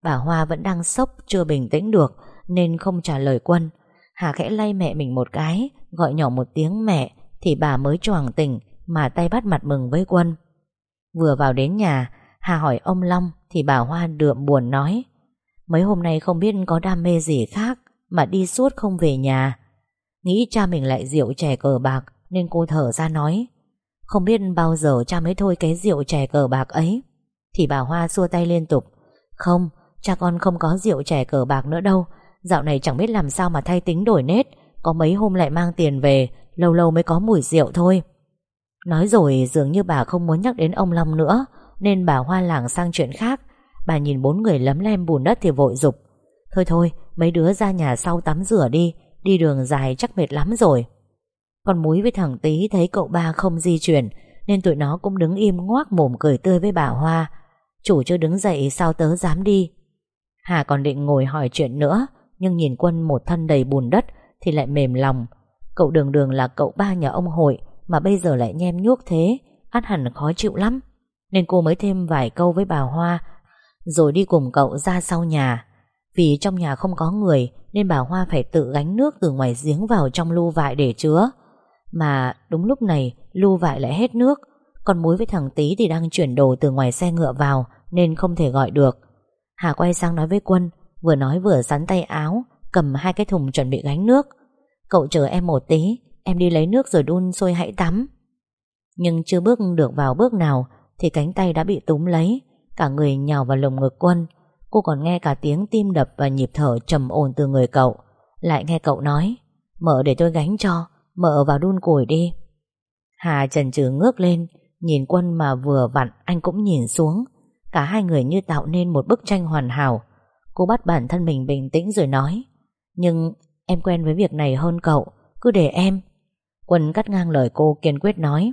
Bà Hoa vẫn đang sốc, Chưa bình tĩnh được, Nên không trả lời Quân. Hà khẽ lay mẹ mình một cái, Gọi nhỏ một tiếng mẹ, Thì bà mới choàng tỉnh Mà tay bắt mặt mừng với Quân. Vừa vào đến nhà, Hà hỏi ông Long, Thì bà Hoa đượm buồn nói, Mấy hôm nay không biết có đam mê gì khác Mà đi suốt không về nhà. Nghĩ cha mình lại rượu chè cờ bạc Nên cô thở ra nói Không biết bao giờ cha mới thôi cái rượu chè cờ bạc ấy. Thì bà Hoa xua tay liên tục Không, cha con không có rượu chè cờ bạc nữa đâu Dạo này chẳng biết làm sao mà thay tính đổi nết Có mấy hôm lại mang tiền về Lâu lâu mới có mùi rượu thôi. Nói rồi dường như bà không muốn nhắc đến ông Long nữa Nên bà hoa lảng sang chuyện khác. Bà nhìn bốn người lấm lem bùn đất thì vội dục Thôi thôi Mấy đứa ra nhà sau tắm rửa đi Đi đường dài chắc mệt lắm rồi. Con múi với thằng tí thấy cậu ba không di chuyển, Nên tụi nó cũng đứng im ngoác mồm cười tươi với bà Hoa. Chủ chưa đứng dậy sao tớ dám đi? Hà còn định ngồi hỏi chuyện nữa, Nhưng nhìn quân một thân đầy bùn đất Thì lại mềm lòng. Cậu đường đường là cậu ba nhà ông hội, Mà bây giờ lại nhem nhuốc thế, át hẳn khó chịu lắm. Nên cô mới thêm vài câu với bà Hoa, Rồi đi cùng cậu ra sau nhà. Vì trong nhà không có người, Nên bà Hoa phải tự gánh nước từ ngoài giếng vào trong lu vại để chứa. Mà đúng lúc này, Lu vại lại hết nước. Còn muối với thằng Tý thì đang chuyển đồ từ ngoài xe ngựa vào, Nên không thể gọi được. Hà quay sang nói với Quân, Vừa nói vừa sắn tay áo, Cầm hai cái thùng chuẩn bị gánh nước. Cậu chờ em một tí, Em đi lấy nước rồi đun sôi hãy tắm. Nhưng chưa bước được vào bước nào, Thì cánh tay đã bị túm lấy. Cả người nhào vào lồng ngực quân. Cô còn nghe cả tiếng tim đập và nhịp thở trầm ổn từ người cậu. Lại nghe cậu nói, mở để tôi gánh cho, mở vào đun củi đi. Hà trần trừ ngước lên, Nhìn quân mà vừa vặn anh cũng nhìn xuống. Cả hai người như tạo nên một bức tranh hoàn hảo. Cô bắt bản thân mình bình tĩnh rồi nói, Nhưng em quen với việc này hơn cậu, Cứ để em. Quân cắt ngang lời cô kiên quyết nói,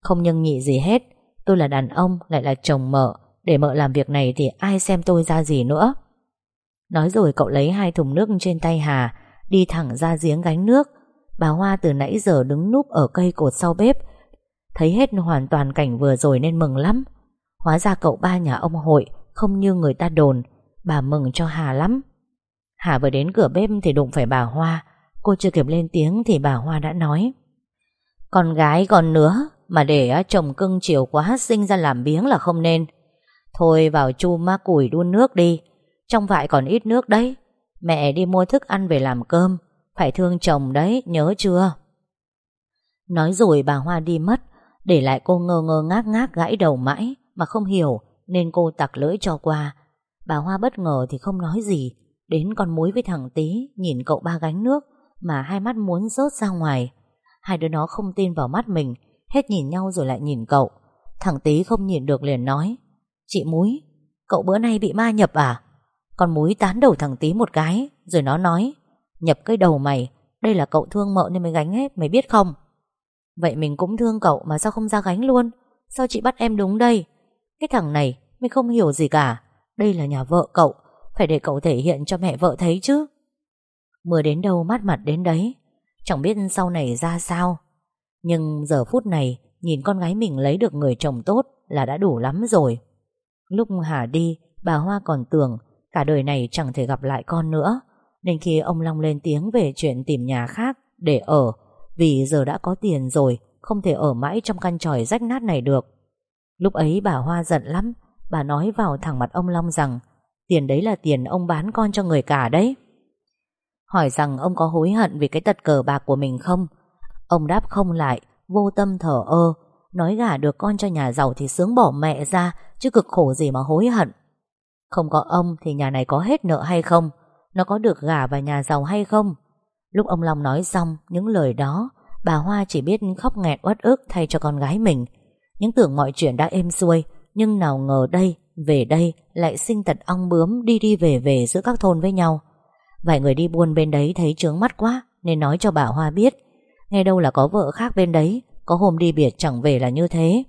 Không nhân nhị gì hết, Tôi là đàn ông, lại là chồng mợ để mợ làm việc này thì ai xem tôi ra gì nữa? Nói rồi cậu lấy hai thùng nước trên tay Hà, Đi thẳng ra giếng gánh nước. Bà Hoa từ nãy giờ đứng núp ở cây cột sau bếp. Thấy hết hoàn toàn cảnh vừa rồi nên mừng lắm. Hóa ra cậu ba nhà ông hội Không như người ta đồn, Bà mừng cho Hà lắm. Hà vừa đến cửa bếp thì đụng phải bà Hoa. Cô chưa kịp lên tiếng thì bà Hoa đã nói. Con gái còn nữa Mà để chồng cưng chiều quá, Sinh ra làm biếng là không nên. Thôi vào chu ma củi đun nước đi. Trong vại còn ít nước đấy. Mẹ đi mua thức ăn về làm cơm. Phải thương chồng đấy, nhớ chưa? Nói rồi bà Hoa đi mất, Để lại cô ngơ ngơ ngác ngác gãi đầu mãi, Mà không hiểu Nên cô tặc lưỡi cho qua. Bà Hoa bất ngờ thì không nói gì. Đến con muối với thằng Tý, Nhìn cậu ba gánh nước, Mà hai mắt muốn rớt ra ngoài. Hai đứa nó không tin vào mắt mình, Hết nhìn nhau rồi lại nhìn cậu. Thằng Tý không nhìn được liền nói Chị Múi, Cậu bữa nay bị ma nhập à? Con Múi tán đầu thằng Tý một cái, Rồi nó nói, Nhập cái đầu mày, Đây là cậu thương mợ nên mới gánh hết, mày biết không? Vậy mình cũng thương cậu mà sao không ra gánh luôn? Sao chị bắt em đúng đây? Cái thằng này mày không hiểu gì cả. Đây là nhà vợ cậu, Phải để cậu thể hiện cho mẹ vợ thấy chứ. Mưa đến đâu mát mặt đến đấy, Chẳng biết sau này ra sao. Nhưng giờ phút này, Nhìn con gái mình lấy được người chồng tốt Là đã đủ lắm rồi. Lúc Hà đi, Bà Hoa còn tưởng Cả đời này chẳng thể gặp lại con nữa. Nên khi ông Long lên tiếng về chuyện tìm nhà khác Để ở, Vì giờ đã có tiền rồi, Không thể ở mãi trong căn tròi rách nát này được. Lúc ấy bà Hoa giận lắm, Bà nói vào thẳng mặt ông Long rằng, Tiền đấy là tiền ông bán con cho người cả đấy. Hỏi rằng ông có hối hận Vì cái tật cờ bạc của mình không? Ông đáp không lại, Vô tâm thở ơ Nói gả được con cho nhà giàu thì sướng bỏ mẹ ra, Chứ cực khổ gì mà hối hận. Không có ông thì nhà này có hết nợ hay không? Nó có được gả vào nhà giàu hay không? Lúc ông Long nói xong, Những lời đó, Bà Hoa chỉ biết khóc nghẹn uất ức thay cho con gái mình. Những tưởng mọi chuyện đã êm xuôi, Nhưng nào ngờ đây, Về đây lại sinh tật ong bướm Đi đi về về giữa các thôn với nhau. Vài người đi buôn bên đấy thấy trướng mắt quá, Nên nói cho bà Hoa biết. Nghe đâu là có vợ khác bên đấy có hôm đi biệt chẳng về là như thế.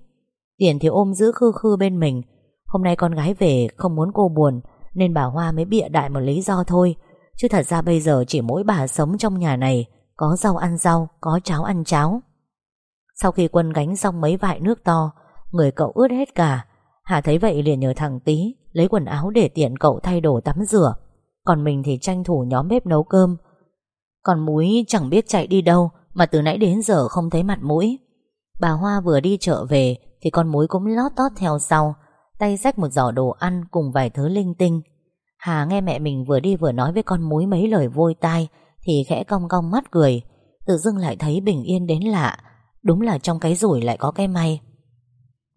Tiền thì ôm giữ khư khư bên mình. Hôm nay con gái về không muốn cô buồn, Nên bà Hoa mới bịa đại một lý do thôi. Chứ thật ra bây giờ chỉ mỗi bà sống trong nhà này, Có rau ăn rau, Có cháo ăn cháo. Sau khi quân gánh xong mấy vại nước to, Người cậu ướt hết cả. Hà thấy vậy liền nhờ thằng Tý Lấy quần áo để tiện cậu thay đồ tắm rửa. Còn mình thì tranh thủ nhóm bếp nấu cơm. Còn mũi chẳng biết chạy đi đâu, Mà từ nãy đến giờ không thấy mặt mũi. Bà Hoa vừa đi chợ về Thì con mối cũng lót tót theo sau, Tay xách một giỏ đồ ăn cùng vài thứ linh tinh. Hà nghe mẹ mình vừa đi vừa nói với con mối mấy lời vôi tai Thì khẽ cong cong mắt cười, Tự dưng lại thấy bình yên đến lạ, Đúng là trong cái rủi lại có cái may.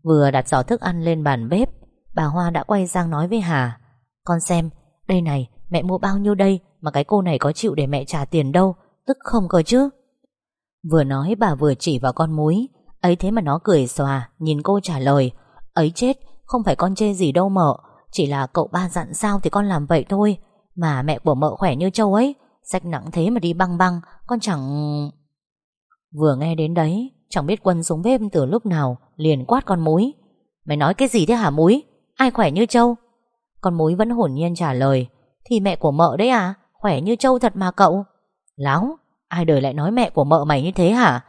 Vừa đặt giỏ thức ăn lên bàn bếp, Bà Hoa đã quay sang nói với Hà, Con xem, Đây này, mẹ mua bao nhiêu đây Mà cái cô này có chịu để mẹ trả tiền đâu, Tức không cơ chứ? Vừa nói bà vừa chỉ vào con múi Ấy thế mà nó cười xòa, Nhìn cô trả lời, Ấy chết, không phải con chê gì đâu mợ, Chỉ là cậu ba dặn sao thì con làm vậy thôi. Mà mẹ của mợ khỏe như châu ấy, Sách nặng thế mà đi băng băng, Con chẳng... Vừa nghe đến đấy, Chẳng biết quân xuống bếp từ lúc nào, Liền quát con múi Mày nói cái gì thế hả múi Ai khỏe như châu Con múi vẫn hồn nhiên trả lời, Thì mẹ của mợ đấy à Khỏe như châu thật mà cậu. Láo, Ai đời lại nói mẹ của mợ mày như thế hả?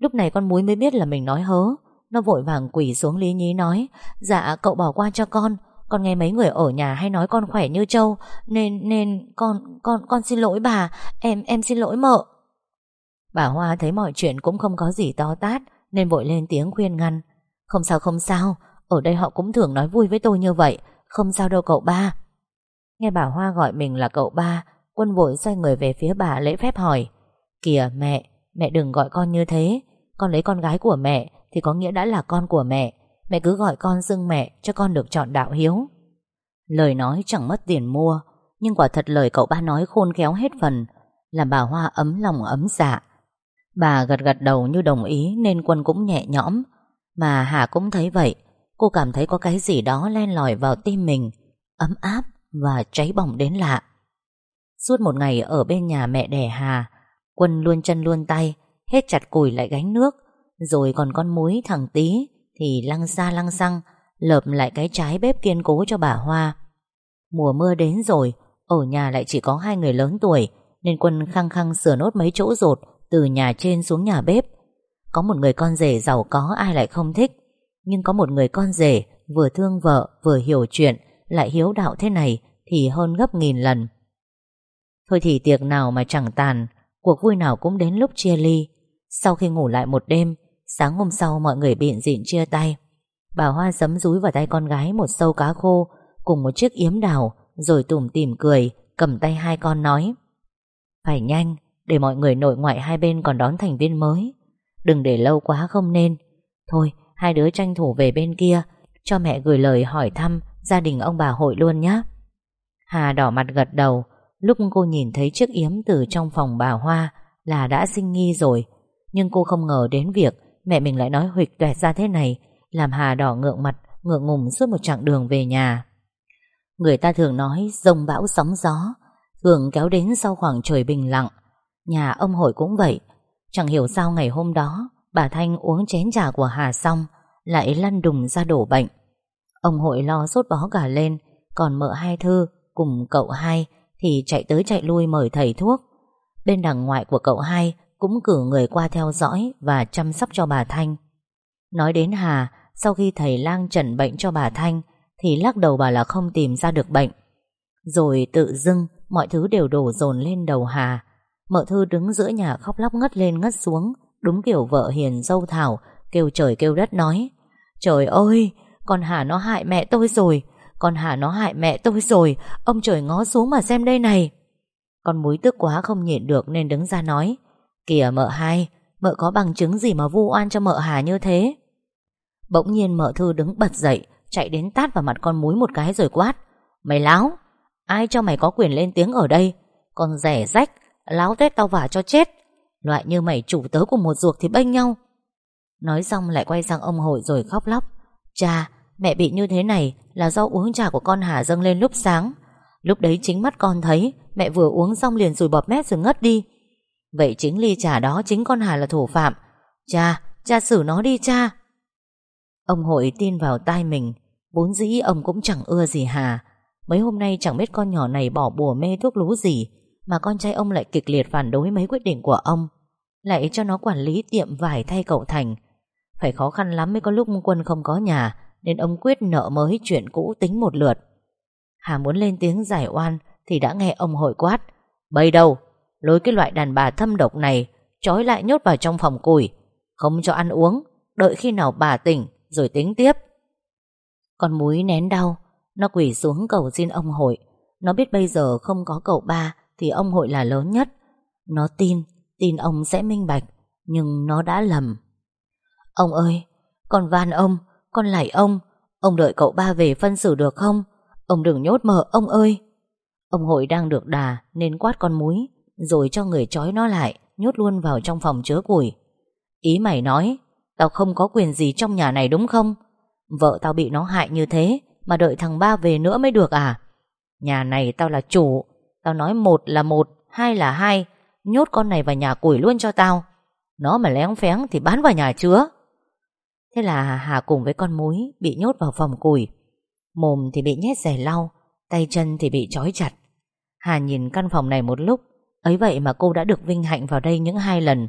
Lúc này con múi mới biết là mình nói hớ. Nó vội vàng quỷ xuống lý nhí nói Dạ cậu bỏ qua cho con. Con nghe mấy người ở nhà hay nói con khỏe như trâu, Nên nên con con con xin lỗi bà. Em em xin lỗi mợ. Bà Hoa thấy mọi chuyện cũng không có gì to tát, Nên vội lên tiếng khuyên ngăn, Không sao không sao. Ở đây họ cũng thường nói vui với tôi như vậy. Không sao đâu cậu ba. Nghe bà Hoa gọi mình là cậu ba, Quân vội xoay người về phía bà lễ phép hỏi, Kìa mẹ Mẹ đừng gọi con như thế. Con lấy con gái của mẹ Thì có nghĩa đã là con của mẹ. Mẹ cứ gọi con xưng mẹ cho con được chọn đạo hiếu. Lời nói chẳng mất tiền mua, Nhưng quả thật lời cậu ba nói khôn khéo hết phần, Làm bà Hoa ấm lòng ấm dạ. Bà gật gật đầu như đồng ý Nên quân cũng nhẹ nhõm. Mà Hà cũng thấy vậy, Cô cảm thấy có cái gì đó len lỏi vào tim mình, Ấm áp và cháy bỏng đến lạ. Suốt một ngày ở bên nhà mẹ đẻ Hà, Quân luôn chân luôn tay Hết chặt củi lại gánh nước, Rồi còn con muối thằng tí, Thì lăng xa lăng xăng, Lợp lại cái trái bếp kiên cố cho bà Hoa. Mùa mưa đến rồi, Ở nhà lại chỉ có hai người lớn tuổi, Nên Quân khăng khăng sửa nốt mấy chỗ rột Từ nhà trên xuống nhà bếp. Có một người con rể giàu có ai lại không thích, Nhưng có một người con rể Vừa thương vợ vừa hiểu chuyện, Lại hiếu đạo thế này Thì hơn gấp nghìn lần. Thôi thì tiệc nào mà chẳng tàn, Cuộc vui nào cũng đến lúc chia ly. Sau khi ngủ lại một đêm, Sáng hôm sau mọi người biện dịn chia tay. Bà Hoa giấm rúi vào tay con gái Một sâu cá khô, Cùng một chiếc yếm đào, Rồi tủm tỉm cười, Cầm tay hai con nói, Phải nhanh, Để mọi người nội ngoại hai bên còn đón thành viên mới. Đừng để lâu quá không nên. Thôi, hai đứa tranh thủ về bên kia, Cho mẹ gửi lời hỏi thăm Gia đình ông bà hội luôn nhé Hà đỏ mặt gật đầu, Lúc cô nhìn thấy chiếc yếm từ trong phòng bà Hoa Là đã sinh nghi rồi nhưng cô không ngờ đến việc Mẹ mình lại nói huỵch tuẹt ra thế này, Làm Hà đỏ ngượng mặt, Ngượng ngùng suốt một chặng đường về nhà. Người ta thường nói rông bão sóng gió, Thường kéo đến sau khoảng trời bình lặng. Nhà ông hội cũng vậy. Chẳng hiểu sao ngày hôm đó, Bà Thanh uống chén trà của Hà xong, Lại lăn đùng ra đổ bệnh. Ông hội lo sốt bó cả lên, Còn mợ hai thư cùng cậu hai Thì chạy tới chạy lui mời thầy thuốc. Bên đằng ngoại của cậu hai cũng cử người qua theo dõi Và chăm sóc cho bà Thanh. Nói đến Hà, Sau khi thầy lang trần bệnh cho bà Thanh, Thì lắc đầu bà là không tìm ra được bệnh. Rồi tự dưng, Mọi thứ đều đổ dồn lên đầu Hà. Mợ thư đứng giữa nhà khóc lóc ngất lên ngất xuống, Đúng kiểu vợ hiền dâu thảo, Kêu trời kêu đất nói, Trời ơi, Con Hà nó hại mẹ tôi rồi, Con Hà nó hại mẹ tôi rồi, Ông trời ngó xuống mà xem đây này. Con múi tức quá không nhịn được Nên đứng ra nói Kìa, mợ hai. Mợ có bằng chứng gì mà vu oan cho mợ Hà như thế? Bỗng nhiên mợ thư đứng bật dậy, Chạy đến tát vào mặt con múi một cái rồi quát. Mày láo, Ai cho mày có quyền lên tiếng ở đây? Con rẻ rách, Láo tết tao vả cho chết. Loại như mày chủ tớ của một ruột thì bênh nhau. Nói xong lại quay sang ông hội rồi khóc lóc. Cha, Mẹ bị như thế này là do uống trà của con Hà dâng lên lúc sáng. Lúc đấy chính mắt con thấy, Mẹ vừa uống xong liền rùi bọt mép rồi ngất đi. Vậy chính ly trà đó chính con Hà là thủ phạm. Cha, cha xử nó đi cha. Ông hội tin vào tai mình. Bốn dĩ ông cũng chẳng ưa gì Hà. Mấy hôm nay chẳng biết con nhỏ này bỏ bùa mê thuốc lú gì Mà con trai ông lại kịch liệt phản đối mấy quyết định của ông. Lại cho nó quản lý tiệm vải thay cậu Thành. Phải khó khăn lắm mới có lúc quân không có nhà Nên ông quyết nợ mới chuyện cũ tính một lượt. Hà muốn lên tiếng giải oan Thì đã nghe ông hội quát. Bây đâu? Lối cái loại đàn bà thâm độc này Trói lại nhốt vào trong phòng củi. Không cho ăn uống Đợi khi nào bà tỉnh rồi tính tiếp. Con múi nén đau Nó quỳ xuống cầu xin ông hội. Nó biết bây giờ không có cậu ba Thì ông hội là lớn nhất. Nó tin, tin ông sẽ minh bạch Nhưng nó đã lầm. Ông ơi, con van ông Con lạy ông. Ông đợi cậu ba về phân xử được không? Ông đừng nhốt mờ ông ơi. Ông hội đang được đà nên quát con múi rồi cho người trói nó lại, Nhốt luôn vào trong phòng chứa củi. Ý mày nói, Tao không có quyền gì trong nhà này đúng không? Vợ tao bị nó hại như thế, Mà đợi thằng ba về nữa mới được à? Nhà này tao là chủ, Tao nói một là một, Hai là hai, Nhốt con này vào nhà củi luôn cho tao. Nó mà léng phéng thì bán vào nhà chứa. Thế là Hà cùng với con múi Bị nhốt vào phòng củi. Mồm thì bị nhét rẻ lau, Tay chân thì bị trói chặt. Hà nhìn căn phòng này một lúc Ấy vậy mà cô đã được vinh hạnh vào đây những hai lần.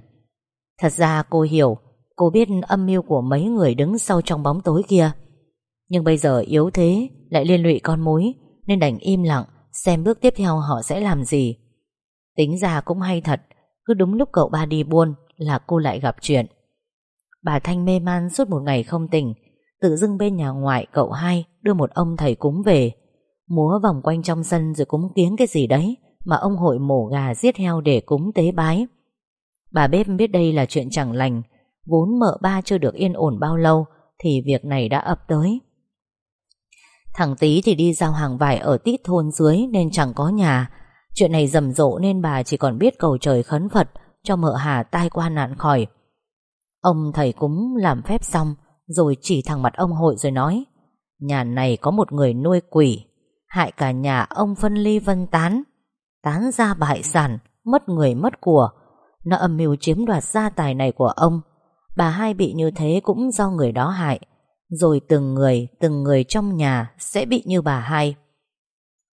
Thật ra cô hiểu, Cô biết âm mưu của mấy người đứng sau trong bóng tối kia. Nhưng bây giờ yếu thế, Lại liên lụy con mối, Nên đành im lặng, Xem bước tiếp theo họ sẽ làm gì. Tính ra cũng hay thật, Cứ đúng lúc cậu ba đi buôn Là cô lại gặp chuyện. Bà Thanh mê man suốt một ngày không tỉnh, Tự dưng bên nhà ngoại cậu hai Đưa một ông thầy cúng về. Múa vòng quanh trong sân rồi cúng kiến cái gì đấy mà ông hội mổ gà giết heo để cúng tế bái. Bà bếp biết đây là chuyện chẳng lành, Vốn mợ ba chưa được yên ổn bao lâu Thì việc này đã ập tới. Thằng Tý thì đi giao hàng vải Ở tít thôn dưới nên chẳng có nhà. Chuyện này rầm rộ nên bà chỉ còn biết cầu trời khấn Phật Cho mợ Hà tai qua nạn khỏi. Ông thầy cúng làm phép xong, Rồi chỉ thẳng mặt ông hội rồi nói, Nhà này có một người nuôi quỷ, Hại cả nhà ông phân ly vân tán. Tán ra bại sản Mất người mất của. Nó âm mưu chiếm đoạt gia tài này của ông. Bà hai bị như thế cũng do người đó hại. Rồi từng người Từng người trong nhà sẽ bị như bà hai.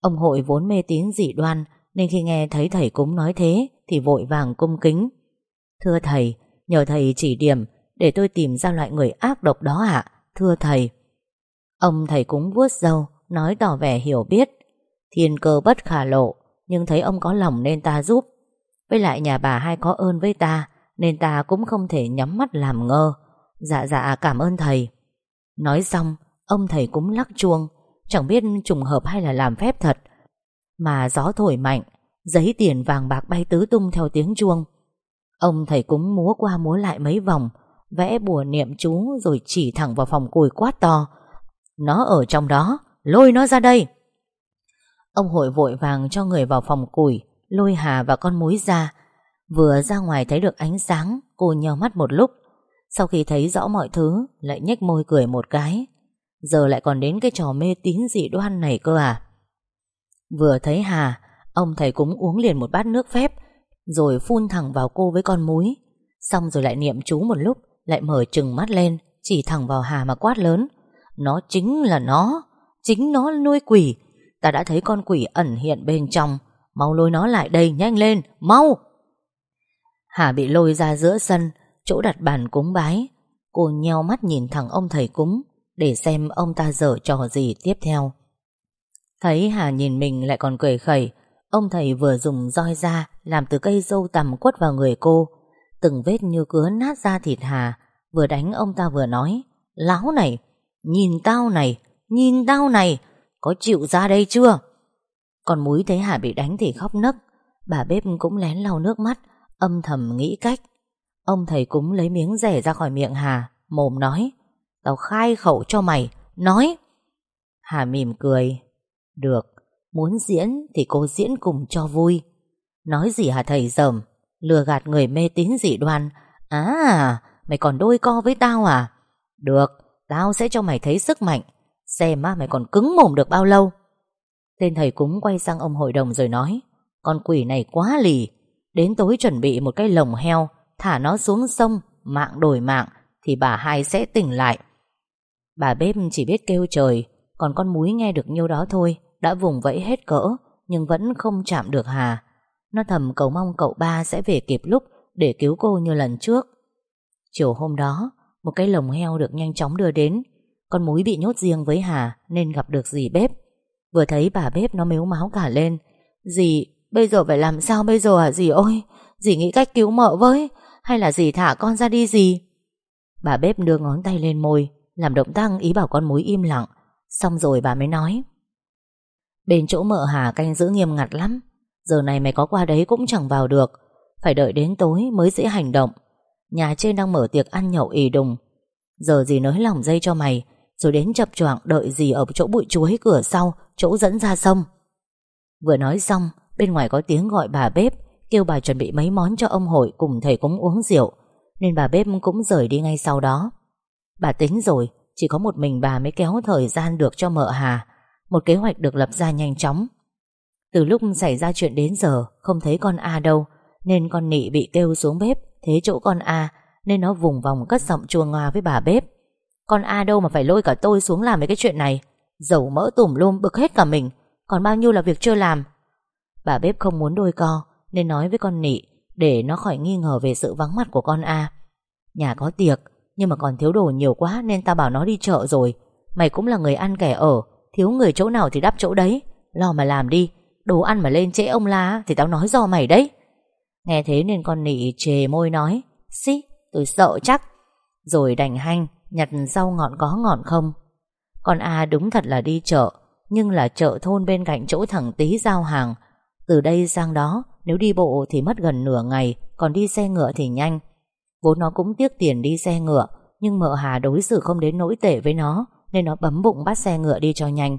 Ông hội vốn mê tín dị đoan Nên khi nghe thấy thầy cúng nói thế Thì vội vàng cung kính. Thưa thầy, nhờ thầy chỉ điểm Để tôi tìm ra loại người ác độc đó ạ Thưa thầy. Ông thầy cúng vuốt râu Nói tỏ vẻ hiểu biết. Thiên cơ bất khả lộ nhưng thấy ông có lòng nên ta giúp. Với lại nhà bà hai có ơn với ta, Nên ta cũng không thể nhắm mắt làm ngơ. Dạ dạ cảm ơn thầy. Nói xong, Ông thầy cũng lắc chuông. Chẳng biết trùng hợp hay là làm phép thật, Mà gió thổi mạnh, Giấy tiền vàng bạc bay tứ tung theo tiếng chuông. Ông thầy cúng múa qua múa lại mấy vòng, Vẽ bùa niệm chú Rồi chỉ thẳng vào phòng cùi quát to. Nó ở trong đó, Lôi nó ra đây. Ông hội vội vàng cho người vào phòng củi, Lôi Hà và con múi ra. Vừa ra ngoài thấy được ánh sáng, Cô nheo mắt một lúc. Sau khi thấy rõ mọi thứ, Lại nhếch môi cười một cái. Giờ lại còn đến cái trò mê tín dị đoan này cơ à? Vừa thấy Hà, Ông thầy cúng uống liền một bát nước phép, Rồi phun thẳng vào cô với con múi Xong rồi lại niệm chú một lúc, Lại mở trừng mắt lên, Chỉ thẳng vào Hà mà quát lớn. Nó chính là nó, Chính nó nuôi quỷ Ta đã thấy con quỷ ẩn hiện bên trong. Mau lôi nó lại đây, nhanh lên, Mau! Hà bị lôi ra giữa sân, Chỗ đặt bàn cúng bái. Cô nheo mắt nhìn thẳng ông thầy cúng, Để xem ông ta dở trò gì tiếp theo. Thấy Hà nhìn mình lại còn cười khẩy, Ông thầy vừa dùng roi ra Làm từ cây dâu tằm quất vào người cô. Từng vết như cứa nát da thịt Hà, Vừa đánh ông ta vừa nói Láo này, Nhìn tao này, Nhìn tao này có chịu ra đây chưa? Còn múi thấy Hà bị đánh thì khóc nấc. Bà bếp cũng lén lau nước mắt, Âm thầm nghĩ cách. Ông thầy cúng lấy miếng rẻ ra khỏi miệng Hà, Mồm nói, Tao khai khẩu cho mày, Nói. Hà mỉm cười, Được, Muốn diễn thì cô diễn cùng cho vui. Nói gì hả thầy dởm, Lừa gạt người mê tín dị đoan À mày còn đôi co với tao à? Được, Tao sẽ cho mày thấy sức mạnh. Xem mà mày còn cứng mồm được bao lâu. Tên thầy cúng quay sang ông hội đồng rồi nói, Con quỷ này quá lì, Đến tối chuẩn bị một cái lồng heo, Thả nó xuống sông, Mạng đổi mạng, Thì bà hai sẽ tỉnh lại. Bà bếp chỉ biết kêu trời, Còn con múi nghe được nhiêu đó thôi, Đã vùng vẫy hết cỡ, Nhưng vẫn không chạm được Hà. Nó thầm cầu mong cậu ba sẽ về kịp lúc Để cứu cô như lần trước. Chiều hôm đó, Một cái lồng heo được nhanh chóng đưa đến con múi bị nhốt riêng với Hà, Nên gặp được dì bếp. Vừa thấy bà bếp nó mếu máu cả lên. Dì, bây giờ phải làm sao bây giờ hả dì ơi? Dì nghĩ cách cứu mợ với, Hay là dì thả con ra đi dì? Bà bếp đưa ngón tay lên môi, Làm động tác ý bảo con múi im lặng. Xong rồi bà mới nói. Bên chỗ mợ Hà canh giữ nghiêm ngặt lắm. Giờ này mày có qua đấy cũng chẳng vào được. Phải đợi đến tối mới dễ hành động. Nhà trên đang mở tiệc ăn nhậu ỉ đùng. Giờ gì nới lỏng dây cho mày rồi đến chập choạng đợi gì ở chỗ bụi chuối cửa sau, Chỗ dẫn ra sông. Vừa nói xong, Bên ngoài có tiếng gọi bà bếp, Kêu bà chuẩn bị mấy món cho ông hội Cùng thầy cũng uống rượu, Nên bà bếp cũng rời đi ngay sau đó. Bà tính rồi, Chỉ có một mình bà mới kéo thời gian được cho mợ Hà, Một kế hoạch được lập ra nhanh chóng. Từ lúc xảy ra chuyện đến giờ, Không thấy con A đâu, Nên con nị bị kêu xuống bếp, Thế chỗ con A, Nên nó vùng vòng cất giọng chua ngoa với bà bếp. Con A đâu mà phải lôi cả tôi xuống làm mấy cái chuyện này? Dầu mỡ tủm lum, bực hết cả mình. Còn bao nhiêu là việc chưa làm? Bà bếp không muốn đôi co, Nên nói với con nị Để nó khỏi nghi ngờ về sự vắng mặt của con A. Nhà có tiệc, Nhưng mà còn thiếu đồ nhiều quá Nên ta bảo nó đi chợ rồi. Mày cũng là người ăn kẻ ở, Thiếu người chỗ nào thì đắp chỗ đấy. Lo mà làm đi, Đồ ăn mà lên trễ ông la Thì tao nói do mày đấy. Nghe thế nên con nị chề môi nói, Xí, tôi sợ chắc. Rồi đành hanh Nhặt rau ngọn có ngọn không? Con A đúng thật là đi chợ, Nhưng là chợ thôn bên cạnh chỗ thằng tí giao hàng. Từ đây sang đó, Nếu đi bộ thì mất gần nửa ngày, Còn đi xe ngựa thì nhanh. Vốn nó cũng tiếc tiền đi xe ngựa, Nhưng mợ Hà đối xử không đến nỗi tệ với nó, Nên nó bấm bụng bắt xe ngựa đi cho nhanh.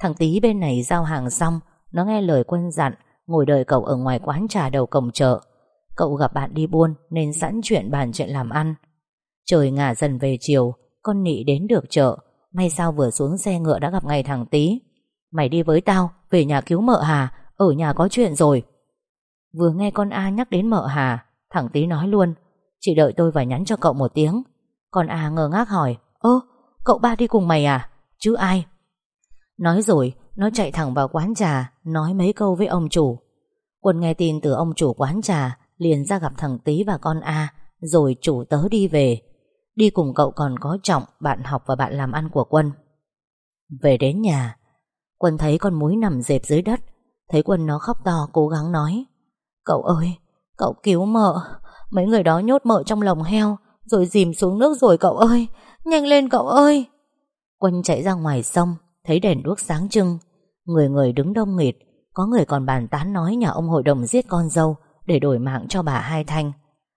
Thằng tí bên này giao hàng xong, Nó nghe lời quân dặn, Ngồi đợi cậu ở ngoài quán trà đầu cổng chợ. Cậu gặp bạn đi buôn Nên sẵn chuyện bàn chuyện làm ăn. Trời ngả dần về chiều, Con nị đến được chợ. May sao vừa xuống xe ngựa đã gặp ngày thằng tí Mày đi với tao, Về nhà cứu mợ Hà, Ở nhà có chuyện rồi. Vừa nghe con A nhắc đến mợ Hà, Thằng tí nói luôn, Chị đợi tôi và nhắn cho cậu một tiếng. Con A ngơ ngác hỏi, Ơ, cậu ba đi cùng mày à? Chứ ai? Nói rồi, Nó chạy thẳng vào quán trà, Nói mấy câu với ông chủ. Quân nghe tin từ ông chủ quán trà, Liền ra gặp thằng Tý và con A, Rồi chủ tớ đi về. Đi cùng cậu còn có Trọng, Bạn học và bạn làm ăn của Quân. Về đến nhà, Quân thấy con muối nằm dẹp dưới đất. Thấy Quân nó khóc to, cố gắng nói, Cậu ơi, Cậu cứu mợ. Mấy người đó nhốt mợ trong lồng heo, Rồi dìm xuống nước rồi, cậu ơi, Nhanh lên cậu ơi. Quân chạy ra ngoài sông, Thấy đèn đuốc sáng trưng. Người người đứng đông nghịt, Có người còn bàn tán nói nhà ông hội đồng giết con dâu Để đổi mạng cho bà Hai Thanh.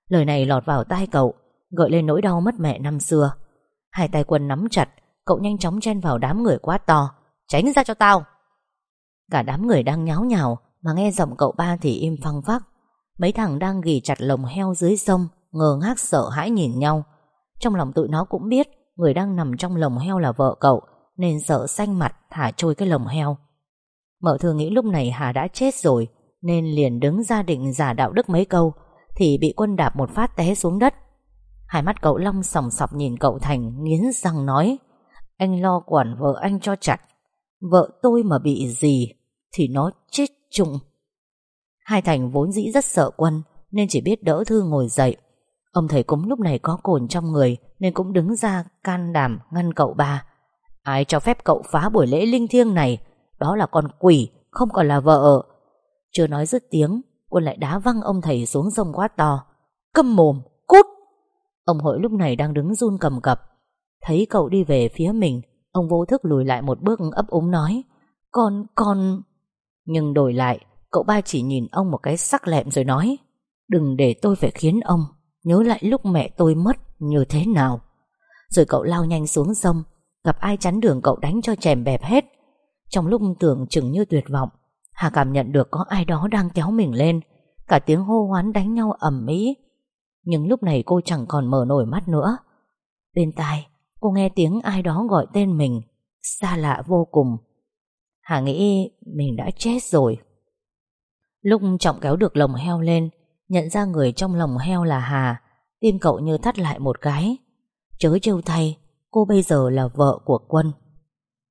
Lời này lọt vào tai cậu. Gợi lên nỗi đau mất mẹ năm xưa. Hai tay quân nắm chặt, Cậu nhanh chóng chen vào đám người quá to. Tránh ra cho tao! Cả đám người đang nháo nhào Mà nghe giọng cậu ba thì im phăng phắc. Mấy thằng đang ghi chặt lồng heo dưới sông Ngờ ngác sợ hãi nhìn nhau. Trong lòng tụi nó cũng biết Người đang nằm trong lồng heo là vợ cậu, Nên sợ xanh mặt thả trôi cái lồng heo. Mợ thường nghĩ lúc này Hà đã chết rồi, Nên liền đứng ra định giả đạo đức mấy câu, Thì bị quân đạp một phát té xuống đất. Hai mắt cậu Long sòng sọc nhìn cậu Thành Nghiến răng nói Anh lo quản vợ anh cho chặt. Vợ tôi mà bị gì Thì nó chết chung. Hai Thành vốn dĩ rất sợ quân Nên chỉ biết đỡ Thư ngồi dậy. Ông thầy cúng lúc này có cồn trong người Nên cũng đứng ra can đảm ngăn cậu ba. Ai cho phép cậu phá buổi lễ linh thiêng này? Đó là con quỷ Không còn là vợ. Chưa nói dứt tiếng Quân lại đá văng ông thầy xuống sông quá to. Câm mồm, cút! Ông hội lúc này đang đứng run cầm cập. Thấy cậu đi về phía mình Ông vô thức lùi lại một bước ấp úng nói Con, con Nhưng đổi lại Cậu ba chỉ nhìn ông một cái sắc lẹm rồi nói Đừng để tôi phải khiến ông Nhớ lại lúc mẹ tôi mất như thế nào. Rồi cậu lao nhanh xuống sông Gặp ai chắn đường cậu đánh cho chèm bẹp hết. Trong lúc tưởng chừng như tuyệt vọng Hà cảm nhận được có ai đó đang kéo mình lên. Cả tiếng hô hoán đánh nhau ầm ĩ. Nhưng lúc này cô chẳng còn mở nổi mắt nữa. Bên tai, Cô nghe tiếng ai đó gọi tên mình. Xa lạ vô cùng. Hà nghĩ mình đã chết rồi. Lúc Trọng kéo được lồng heo lên, Nhận ra người trong lồng heo là Hà, Tim cậu như thắt lại một cái. Chớ trêu thay, Cô bây giờ là vợ của Quân.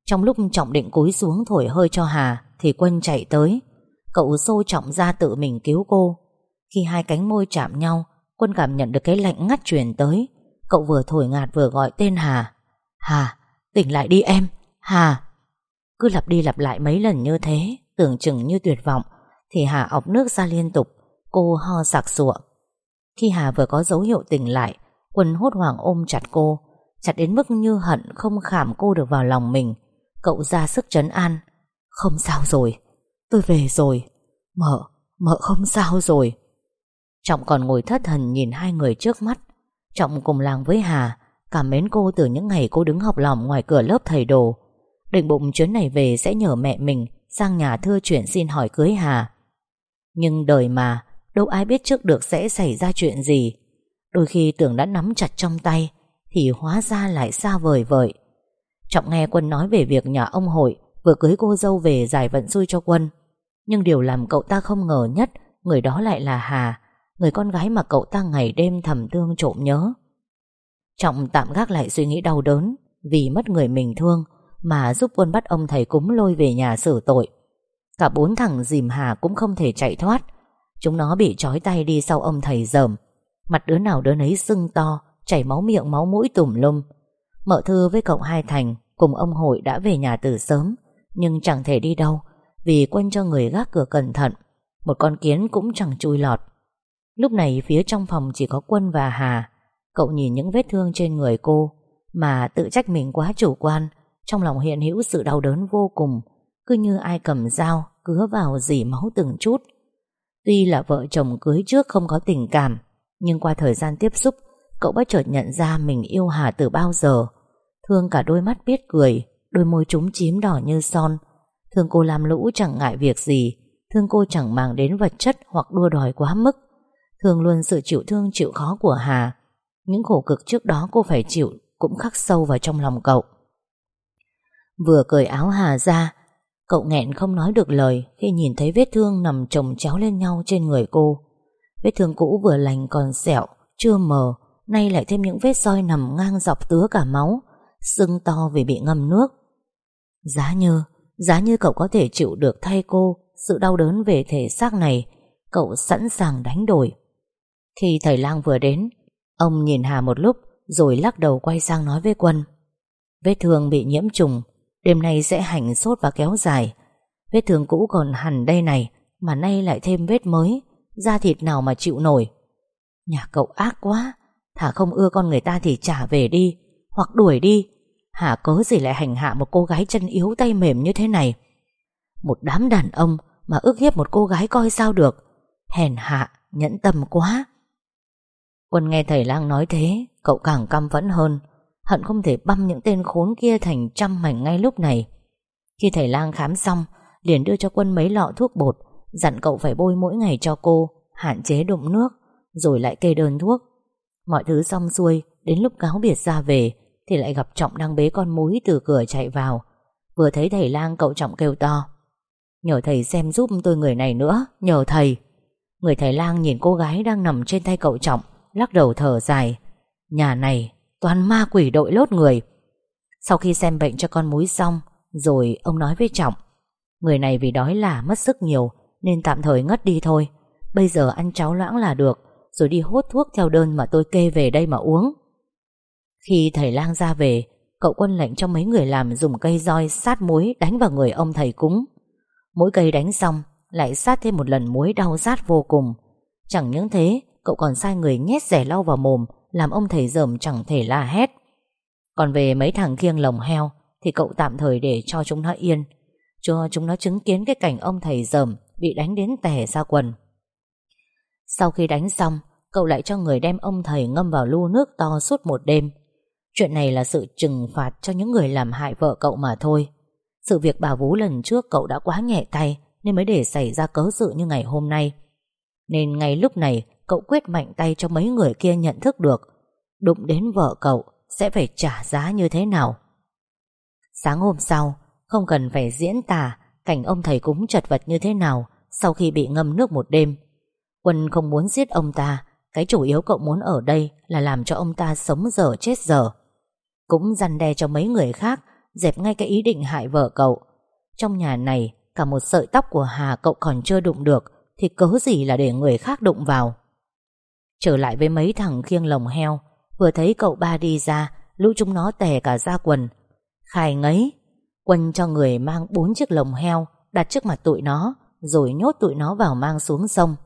Trong lúc Trọng định cúi xuống thổi hơi cho Hà, Thì Quân chạy tới. Cậu xô Trọng ra tự mình cứu cô. Khi hai cánh môi chạm nhau Quân cảm nhận được cái lạnh ngắt truyền tới. Cậu vừa thổi ngạt vừa gọi tên Hà. Hà, tỉnh lại đi em. Hà. Cứ lặp đi lặp lại mấy lần như thế Tưởng chừng như tuyệt vọng Thì Hà ọc nước ra liên tục. Cô ho sặc sụa. Khi Hà vừa có dấu hiệu tỉnh lại Quân hốt hoảng ôm chặt cô Chặt đến mức như hận không khảm cô được vào lòng mình. Cậu ra sức trấn an. Không sao rồi. Tôi về rồi. Mợ, mợ không sao rồi. Trọng còn ngồi thất thần nhìn hai người trước mắt. Trọng cùng làng với Hà, Cảm mến cô từ những ngày cô đứng học lòng ngoài cửa lớp thầy đồ. Định bụng chuyến này về sẽ nhờ mẹ mình Sang nhà thưa chuyện xin hỏi cưới Hà. Nhưng đời mà, Đâu ai biết trước được sẽ xảy ra chuyện gì. Đôi khi tưởng đã nắm chặt trong tay, Thì hóa ra lại xa vời vợi. Trọng nghe Quân nói về việc nhà ông hội Vừa cưới cô dâu về giải vận xui cho Quân. Nhưng điều làm cậu ta không ngờ nhất, Người đó lại là Hà. Người con gái mà cậu ta ngày đêm thầm thương trộm nhớ. Trọng tạm gác lại suy nghĩ đau đớn Vì mất người mình thương Mà giúp quân bắt ông thầy cúng lôi về nhà xử tội. Cả bốn thằng dìm Hà cũng không thể chạy thoát. Chúng nó bị trói tay đi sau ông thầy dởm. Mặt đứa nào đứa nấy sưng to, Chảy máu miệng, máu mũi tùm lum. Mợ thư với cậu hai thành Cùng ông hội đã về nhà từ sớm, Nhưng chẳng thể đi đâu Vì quân cho người gác cửa cẩn thận. Một con kiến cũng chẳng chui lọt. Lúc này phía trong phòng chỉ có Quân và Hà. Cậu nhìn những vết thương trên người cô, Mà tự trách mình quá chủ quan. Trong lòng hiện hữu sự đau đớn vô cùng. Cứ như ai cầm dao Cứa vào dỉ máu từng chút. Tuy là vợ chồng cưới trước không có tình cảm, Nhưng qua thời gian tiếp xúc, Cậu bất chợt nhận ra mình yêu Hà từ bao giờ. Thương cả đôi mắt biết cười, Đôi môi trúng chím đỏ như son. Thương cô làm lũ chẳng ngại việc gì, Thương cô chẳng mang đến vật chất Hoặc đua đòi quá mức. Thương luôn sự chịu thương, chịu khó của Hà. Những khổ cực trước đó cô phải chịu, Cũng khắc sâu vào trong lòng cậu. Vừa cởi áo Hà ra, Cậu nghẹn không nói được lời Khi nhìn thấy vết thương nằm chồng chéo lên nhau trên người cô. Vết thương cũ vừa lành còn sẹo, Chưa mờ, Nay lại thêm những vết soi nằm ngang dọc tứa cả máu, Sưng to vì bị ngâm nước. Giá như Giá như cậu có thể chịu được thay cô Sự đau đớn về thể xác này, Cậu sẵn sàng đánh đổi. Khi thầy lang vừa đến Ông nhìn Hà một lúc Rồi lắc đầu quay sang nói với Quân. Vết thương bị nhiễm trùng Đêm nay sẽ hành sốt và kéo dài. Vết thương cũ còn hẳn đây này Mà nay lại thêm vết mới. Da thịt nào mà chịu nổi? Nhà cậu ác quá Thả không ưa con người ta thì trả về đi Hoặc đuổi đi. Hà cớ gì lại hành hạ một cô gái chân yếu tay mềm như thế này? Một đám đàn ông Mà ức hiếp một cô gái coi sao được. Hèn hạ, nhẫn tâm quá. Quân nghe thầy lang nói thế, Cậu càng căm phẫn hơn. Hận không thể băm những tên khốn kia thành trăm mảnh ngay lúc này. Khi thầy lang khám xong, Liền đưa cho quân mấy lọ thuốc bột, Dặn cậu phải bôi mỗi ngày cho cô, Hạn chế đụng nước, Rồi lại kê đơn thuốc. Mọi thứ xong xuôi, Đến lúc cáo biệt ra về, Thì lại gặp Trọng đang bế con múi từ cửa chạy vào. Vừa thấy thầy lang, cậu Trọng kêu to, Nhờ thầy xem giúp tôi người này nữa, Nhờ thầy. Người thầy lang nhìn cô gái đang nằm trên tay cậu Trọng Lắc đầu thở dài. Nhà này, toàn ma quỷ đội lốt người. Sau khi xem bệnh cho con múi xong, Rồi ông nói với Trọng, Người này vì đói là mất sức nhiều, Nên tạm thời ngất đi thôi. Bây giờ ăn cháo loãng là được, Rồi đi hốt thuốc theo đơn mà tôi kê về đây mà uống. Khi thầy lang ra về, Cậu quân lệnh cho mấy người làm dùng cây roi sát muối đánh vào người ông thầy cúng. Mỗi cây đánh xong, Lại sát thêm một lần muối đau sát vô cùng. Chẳng những thế Cậu còn sai người nhét rẻ lau vào mồm, Làm ông thầy dởm chẳng thể la hét. Còn về mấy thằng kiêng lồng heo, Thì cậu tạm thời để cho chúng nó yên, Cho chúng nó chứng kiến cái cảnh ông thầy dởm Bị đánh đến tè ra quần. Sau khi đánh xong, Cậu lại cho người đem ông thầy ngâm vào lu nước to suốt một đêm. Chuyện này là sự trừng phạt cho những người làm hại vợ cậu mà thôi. Sự việc bà Vú lần trước cậu đã quá nhẹ tay, Nên mới để xảy ra cớ sự như ngày hôm nay. Nên ngay lúc này Cậu quyết mạnh tay cho mấy người kia nhận thức được. Đụng đến vợ cậu Sẽ phải trả giá như thế nào? Sáng hôm sau, Không cần phải diễn tả Cảnh ông thầy cúng chật vật như thế nào Sau khi bị ngâm nước một đêm. Quân không muốn giết ông ta, Cái chủ yếu cậu muốn ở đây Là làm cho ông ta sống dở chết dở. Cũng dằn đe cho mấy người khác Dẹp ngay cái ý định hại vợ cậu. Trong nhà này, Cả một sợi tóc của Hà cậu còn chưa đụng được Thì cớ gì là để người khác đụng vào? Trở lại với mấy thằng khiêng lồng heo. Vừa thấy cậu ba đi ra, Lũ chúng nó tè cả ra quần. Khai ngấy Quân cho người mang bốn chiếc lồng heo, Đặt trước mặt tụi nó, Rồi nhốt tụi nó vào mang xuống sông.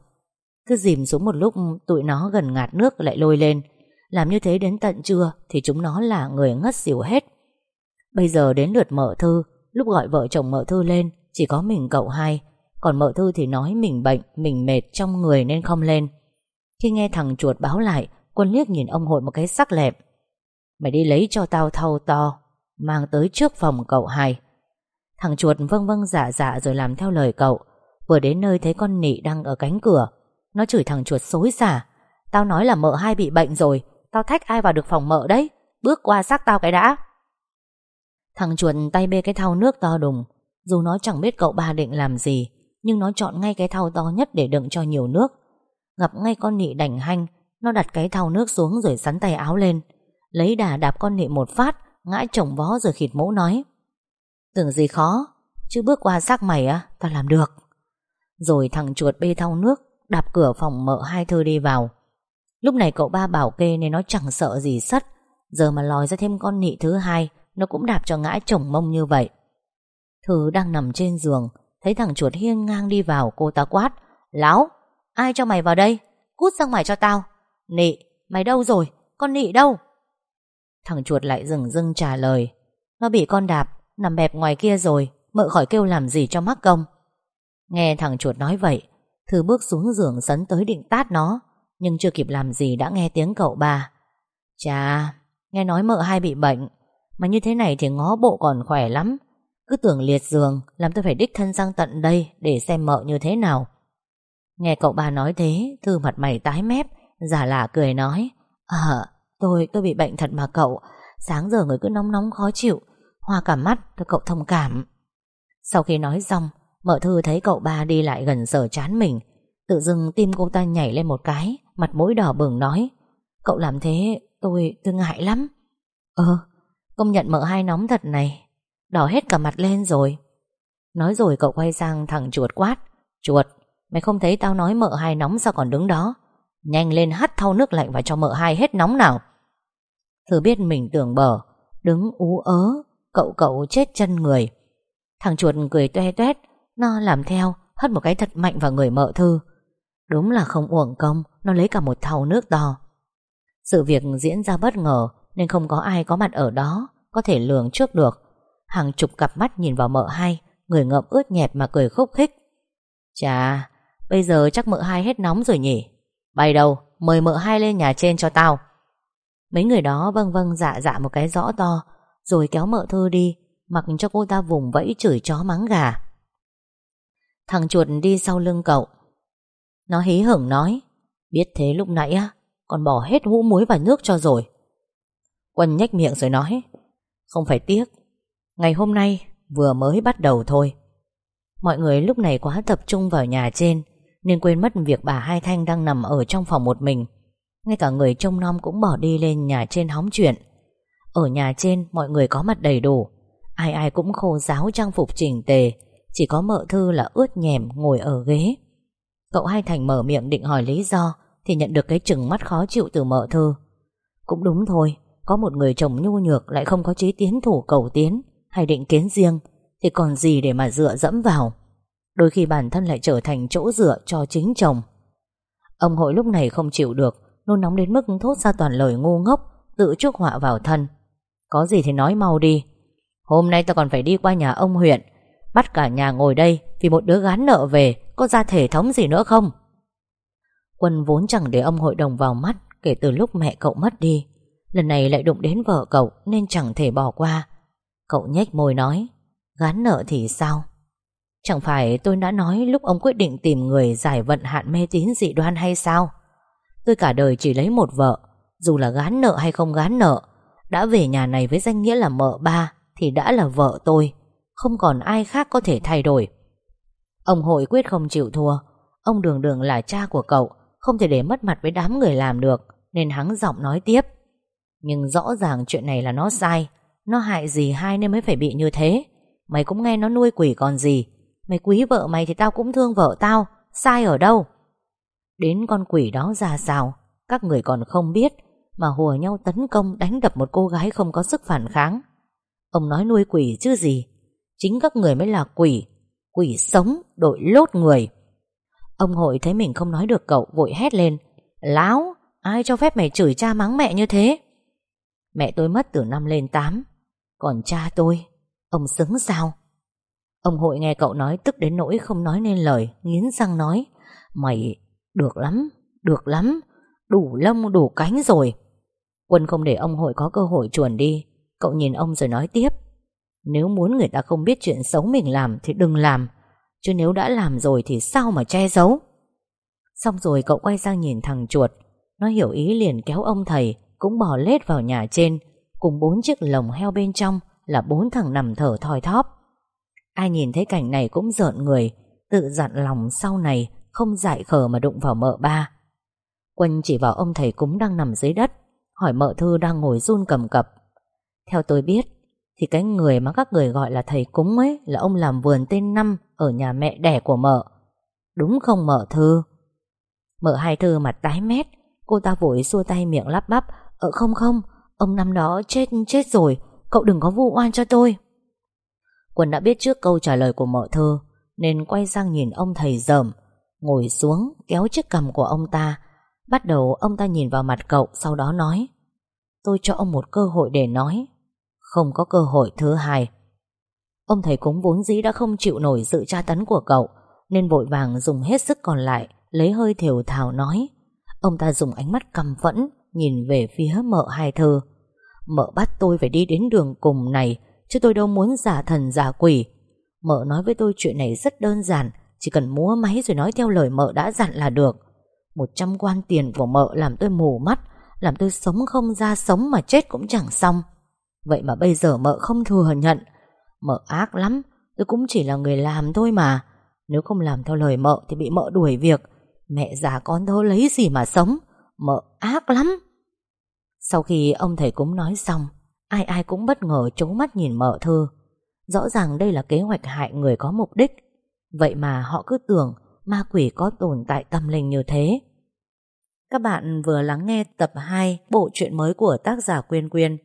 Cứ dìm xuống một lúc, Tụi nó gần ngạt nước lại lôi lên. Làm như thế đến tận trưa Thì chúng nó là người ngất xỉu hết. Bây giờ đến lượt mợ thư, Lúc gọi vợ chồng mợ thư lên, Chỉ có mình cậu hai. Còn mợ thư thì nói mình bệnh, Mình mệt trong người nên không lên khi nghe thằng chuột báo lại, Quân liếc nhìn ông hội một cái sắc lẹp Mày đi lấy cho tao thau to, Mang tới trước phòng cậu hai. Thằng chuột vâng vâng dạ dạ Rồi làm theo lời cậu. Vừa đến nơi thấy con nị đang ở cánh cửa, Nó chửi thằng chuột xối xả. Tao nói là mợ hai bị bệnh rồi, Tao thách ai vào được phòng mợ đấy? Bước qua xác tao cái đã. Thằng chuột tay bê cái thau nước to đùng. Dù nó chẳng biết cậu ba định làm gì, Nhưng nó chọn ngay cái thau to nhất để đựng cho nhiều nước. Gặp ngay con nị đành hanh, Nó đặt cái thau nước xuống rồi sắn tay áo lên. Lấy đà đạp con nị một phát, Ngã chồng vó rồi khịt mũ nói. Tưởng gì khó, Chứ bước qua xác mày á, Tao làm được. Rồi thằng chuột bê thau nước, Đạp cửa phòng mợ hai thư đi vào. Lúc này cậu ba bảo kê nên nó chẳng sợ gì sắt Giờ mà lòi ra thêm con nị thứ hai, Nó cũng đạp cho ngã chồng mông như vậy. Thư đang nằm trên giường, Thấy thằng chuột hiên ngang đi vào, Cô ta quát Láo Ai cho mày vào đây? Cút ra ngoài cho tao. Nị, mày đâu rồi? Con nị đâu? Thằng chuột lại dừng dưng trả lời. Nó bị con đạp, Nằm bẹp ngoài kia rồi, Mợ khỏi kêu làm gì cho mắc công. Nghe thằng chuột nói vậy, Thư bước xuống giường sấn tới định tát nó, Nhưng chưa kịp làm gì đã nghe tiếng cậu bà. Chà, Nghe nói mợ hai bị bệnh, Mà như thế này thì ngó bộ còn khỏe lắm. Cứ tưởng liệt giường, Làm tôi phải đích thân sang tận đây Để xem mợ như thế nào. Nghe cậu ba nói thế Thư mặt mày tái mép Giả lạ cười nói Ờ tôi tôi bị bệnh thật mà cậu. Sáng giờ người cứ nóng nóng khó chịu. Hoa cả mắt tôi cậu thông cảm. Sau khi nói xong Mợ Thư thấy cậu ba đi lại gần sở chán mình. Tự dưng tim cô ta nhảy lên một cái Mặt mũi đỏ bừng nói Cậu làm thế tôi tôi ngại lắm. Ờ Công nhận mợ hai nóng thật này. Đỏ hết cả mặt lên rồi. Nói rồi cậu quay sang thằng chuột quát Chuột, mày không thấy tao nói mợ hai nóng sao còn đứng đó? Nhanh lên hắt thau nước lạnh vào cho mợ hai hết nóng nào. Thử biết mình tưởng bở, Đứng ú ớ, Cậu cậu chết chân người. Thằng chuột cười toe toét, Nó làm theo, hất một cái thật mạnh vào người mợ Thư. Đúng là không uổng công, Nó lấy cả một thau nước to. Sự việc diễn ra bất ngờ, Nên không có ai có mặt ở đó, Có thể lường trước được. Hàng chục cặp mắt nhìn vào mợ hai, Người ngậm ướt nhẹp mà cười khúc khích. Chà Bây giờ chắc mợ hai hết nóng rồi nhỉ? Bay đầu Mời mợ hai lên nhà trên cho tao. Mấy người đó vâng vâng dạ dạ một cái rõ to, Rồi kéo mợ thư đi, Mặc cho cô ta vùng vẫy chửi chó mắng gà. Thằng chuột đi sau lưng cậu. Nó hí hửng nói, Biết thế lúc nãy á Còn bỏ hết hũ muối và nước cho rồi. Quân nhếch miệng rồi nói, Không phải tiếc, Ngày hôm nay vừa mới bắt đầu thôi. Mọi người lúc này quá tập trung vào nhà trên nên quên mất việc bà Hai Thanh đang nằm ở trong phòng một mình. Ngay cả người trông nom cũng bỏ đi lên nhà trên hóng chuyện. Ở nhà trên, mọi người có mặt đầy đủ. Ai ai cũng khô giáo trang phục chỉnh tề, Chỉ có mợ thư là ướt nhèm ngồi ở ghế. Cậu Hai Thành mở miệng định hỏi lý do, Thì nhận được cái chừng mắt khó chịu từ mợ thư. Cũng đúng thôi, Có một người chồng nhu nhược lại không có chí tiến thủ cầu tiến, Hay định kiến riêng, Thì còn gì để mà dựa dẫm vào. Đôi khi bản thân lại trở thành chỗ dựa cho chính chồng. Ông hội lúc này không chịu được, Nôn nóng đến mức thốt ra toàn lời ngu ngốc, Tự chuốc họa vào thân. Có gì thì nói mau đi. Hôm nay ta còn phải đi qua nhà ông huyện, Bắt cả nhà ngồi đây Vì một đứa gán nợ về, Có ra thể thống gì nữa không? Quân vốn chẳng để ông hội đồng vào mắt Kể từ lúc mẹ cậu mất đi. Lần này lại đụng đến vợ cậu Nên chẳng thể bỏ qua. Cậu nhếch môi nói, Gán nợ thì sao? Chẳng phải tôi đã nói lúc ông quyết định tìm người giải vận hạn mê tín dị đoan hay sao? Tôi cả đời chỉ lấy một vợ, dù là gán nợ hay không gán nợ, đã về nhà này với danh nghĩa là mợ ba thì đã là vợ tôi, không còn ai khác có thể thay đổi. Ông hội quyết không chịu thua, ông đường đường là cha của cậu, không thể để mất mặt với đám người làm được, nên hắn giọng nói tiếp. Nhưng rõ ràng chuyện này là nó sai, nó hại gì hai nên mới phải bị như thế. Mày cũng nghe nó nuôi quỷ còn gì Mày quý vợ mày thì tao cũng thương vợ tao, Sai ở đâu? Đến con quỷ đó ra sao Các người còn không biết, Mà hùa nhau tấn công đánh đập một cô gái không có sức phản kháng. Ông nói nuôi quỷ chứ gì? Chính các người mới là quỷ Quỷ sống đội lốt người. Ông hội thấy mình không nói được cậu, Vội hét lên, Láo, ai cho phép mày chửi cha mắng mẹ như thế? Mẹ tôi mất từ năm lên 8 Còn cha tôi, Ông xứng sao? Ông hội nghe cậu nói tức đến nỗi không nói nên lời Nghiến răng nói Mày được lắm, được lắm Đủ lông đủ cánh rồi. Quân không để ông hội có cơ hội chuồn đi. Cậu nhìn ông rồi nói tiếp Nếu muốn người ta không biết chuyện xấu mình làm Thì đừng làm Chứ nếu đã làm rồi thì sao mà che giấu? Xong rồi cậu quay sang nhìn thằng chuột. Nó hiểu ý liền kéo ông thầy Cũng bỏ lết vào nhà trên Cùng bốn chiếc lồng heo bên trong Là bốn thằng nằm thở thoi thóp. Ai nhìn thấy cảnh này cũng rợn người, Tự dặn lòng sau này Không dại khờ mà đụng vào mợ ba. Quân chỉ vào ông thầy cúng đang nằm dưới đất, Hỏi mợ thư đang ngồi run cầm cập. Theo tôi biết, Thì cái người mà các người gọi là thầy cúng ấy Là ông làm vườn tên Năm Ở nhà mẹ đẻ của mợ. Đúng không mợ thư? Mợ hai thư mặt tái mét, Cô ta vội xua tay miệng lắp bắp. Ờ không không, Ông năm đó chết chết rồi, Cậu đừng có vu oan cho tôi. Quân đã biết trước câu trả lời của mợ thơ Nên quay sang nhìn ông thầy dởm, Ngồi xuống kéo chiếc cầm của ông ta. Bắt đầu ông ta nhìn vào mặt cậu, Sau đó nói, Tôi cho ông một cơ hội để nói. Không có cơ hội, thứ hai. Ông thầy cúng vốn dĩ đã không chịu nổi sự tra tấn của cậu, Nên vội vàng dùng hết sức còn lại, Lấy hơi thiểu thào nói. Ông ta dùng ánh mắt căm phẫn Nhìn về phía mợ hai thơ Mợ bắt tôi phải đi đến đường cùng này Chứ tôi đâu muốn giả thần, giả quỷ. Mợ nói với tôi chuyện này rất đơn giản, Chỉ cần múa máy rồi nói theo lời mợ đã dặn là được. Một trăm quan tiền của mợ làm tôi mù mắt, Làm tôi sống không ra sống mà chết cũng chẳng xong. Vậy mà bây giờ mợ không thừa nhận. Mợ ác lắm, Tôi cũng chỉ là người làm thôi mà. Nếu không làm theo lời mợ thì bị mợ đuổi việc. Mẹ già con thơ lấy gì mà sống. Mợ ác lắm. Sau khi ông thầy cúng nói xong Ai ai cũng bất ngờ trố mắt nhìn mợ thư. Rõ ràng đây là kế hoạch hại người có mục đích. Vậy mà họ cứ tưởng Ma quỷ có tồn tại tâm linh như thế. Các bạn vừa lắng nghe tập 2 Bộ truyện mới của tác giả Quyên Quyên.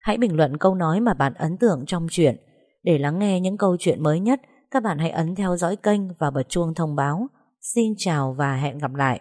Hãy bình luận câu nói mà bạn ấn tượng trong truyện. Để lắng nghe những câu chuyện mới nhất, Các bạn hãy ấn theo dõi kênh Và bật chuông thông báo. Xin chào và hẹn gặp lại.